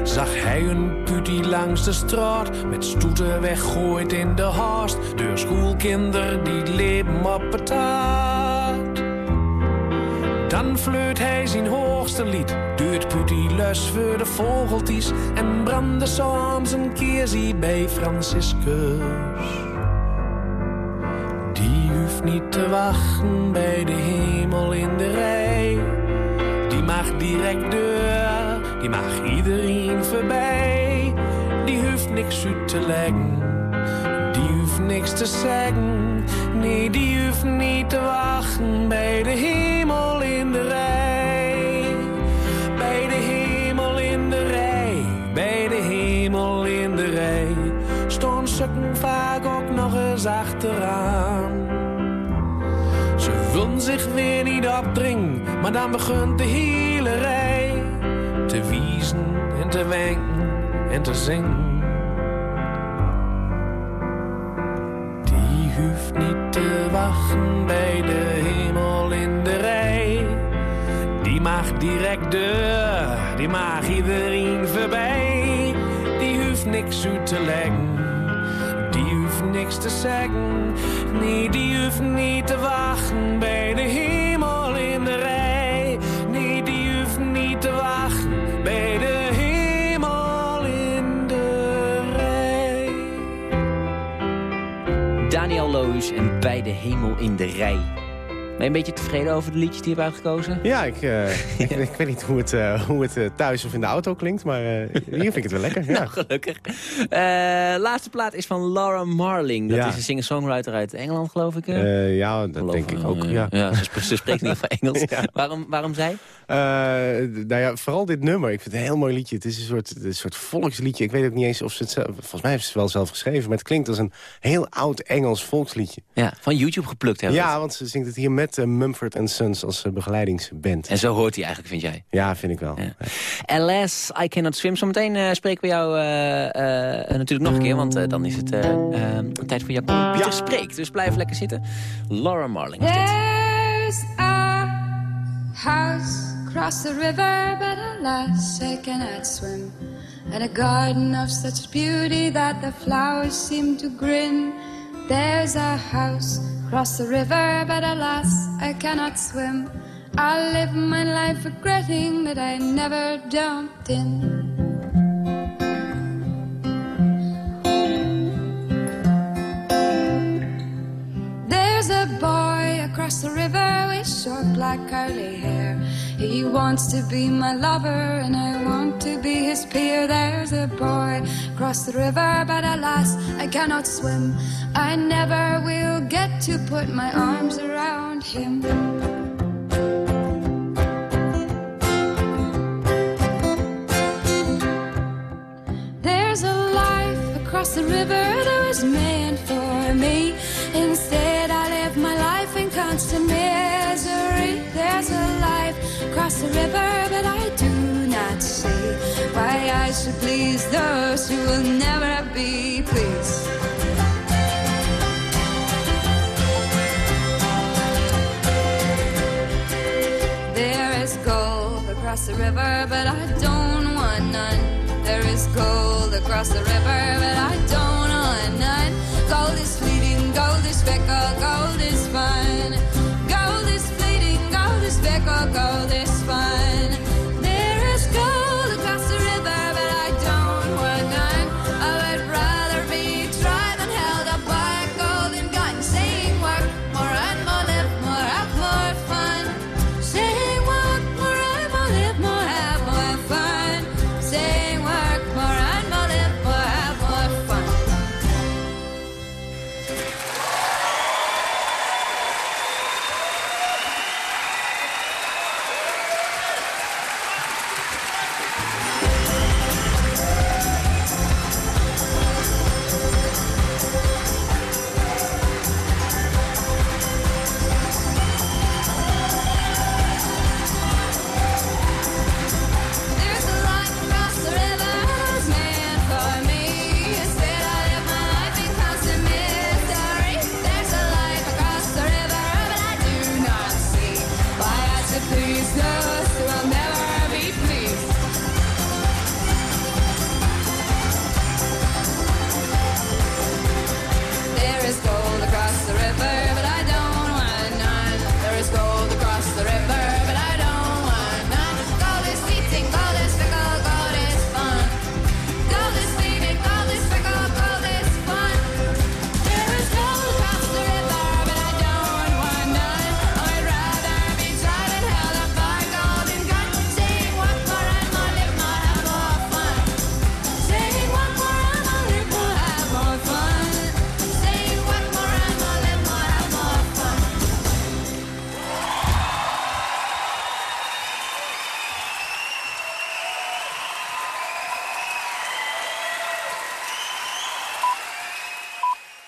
Speaker 7: Zag hij een putie langs de straat, met stoeten weggooid in de haast, door schoolkinderen die leven op het taart. Dan fleut hij zijn hoogste lied, duurt putie lus voor de vogeltjes en brandde soms een keer bij Franciscus. Hoeft niet te wachten bij de hemel in de rij. Die mag direct deur, die mag iedereen voorbij. Die hoeft niks uit te leggen, die hoeft niks te zeggen. Nee, die hoeft niet te wachten bij de hemel in de rij. Bij de hemel in de rij, bij de hemel in de rij. Staan stukken vaak ook nog eens achteraan. Zich weer niet opdringen, maar dan begint de hele rij te wiezen en te wenken en te zingen. Die hoeft niet te wachten bij de hemel in de rij. Die mag direct deur, die mag iedereen voorbij. Die hoeft niks uit te leggen, niks te zeggen. Nee, die hoeft niet te wachten bij de hemel in de rij. Nee, die hoeft niet te wachten bij de hemel in de rij.
Speaker 3: Daniel Loos en Bij de hemel in de rij. Ben je een beetje tevreden over de liedjes die je hebt uitgekozen?
Speaker 4: Ja, ik, eh, *laughs* ik, ik weet niet hoe het, eh, hoe het eh, thuis of in de auto klinkt, maar hier vind ik het wel lekker. *laughs* Ja.
Speaker 3: Nou, gelukkig. Laatste plaat is van Laura Marling. Dat
Speaker 4: Ja.
Speaker 3: is een singer-songwriter uit Engeland, geloof ik.
Speaker 4: ja, dat
Speaker 3: Geloof
Speaker 4: denk ik ook.
Speaker 3: eh,
Speaker 4: Ja.
Speaker 3: ze, sp- ze spreekt ieder geval *laughs* Engels.
Speaker 4: Ja.
Speaker 3: waarom, waarom zij?
Speaker 4: Nou ja, vooral dit nummer. Ik vind het een heel mooi liedje. Het is een soort, een soort volksliedje. Ik weet ook niet eens of ze het zelf... Volgens mij heeft ze het wel zelf geschreven. Maar het klinkt als een heel oud Engels volksliedje.
Speaker 3: Ja, van YouTube geplukt hebben.
Speaker 4: Ja, want ze zingt het hier met uh, Mumford Sons als uh, begeleidingsband.
Speaker 3: En zo hoort hij eigenlijk, vind jij?
Speaker 4: Ja, vind ik wel.
Speaker 3: Ja. Alas, I Cannot Swim. Zometeen uh, spreken we jou uh, natuurlijk nog een keer. Want dan is het tijd voor jou ja. spreekt. Dus blijf lekker zitten. Laura Marling is dit.
Speaker 11: There's a house across the river, but alas, I cannot swim. And a garden of such beauty that the flowers seem to grin. There's a house across the river, but alas, I cannot swim. I live my life regretting that I never jumped in. There's a boy across the river with short black curly hair.
Speaker 6: He wants to be my lover, and I want to be his peer. There's a boy across the river, but alas, I cannot swim. I never will get to put my arms around him. There's a life across the river that was meant for me. Instead, I the river, but I do not see why I should please those who will never be pleased. There is gold across the river, but I don't want none. There is gold across the river, but I don't want none. Gold is fleeting, gold is fickle, gold is fun. Gold is fleeting, gold is fickle, gold is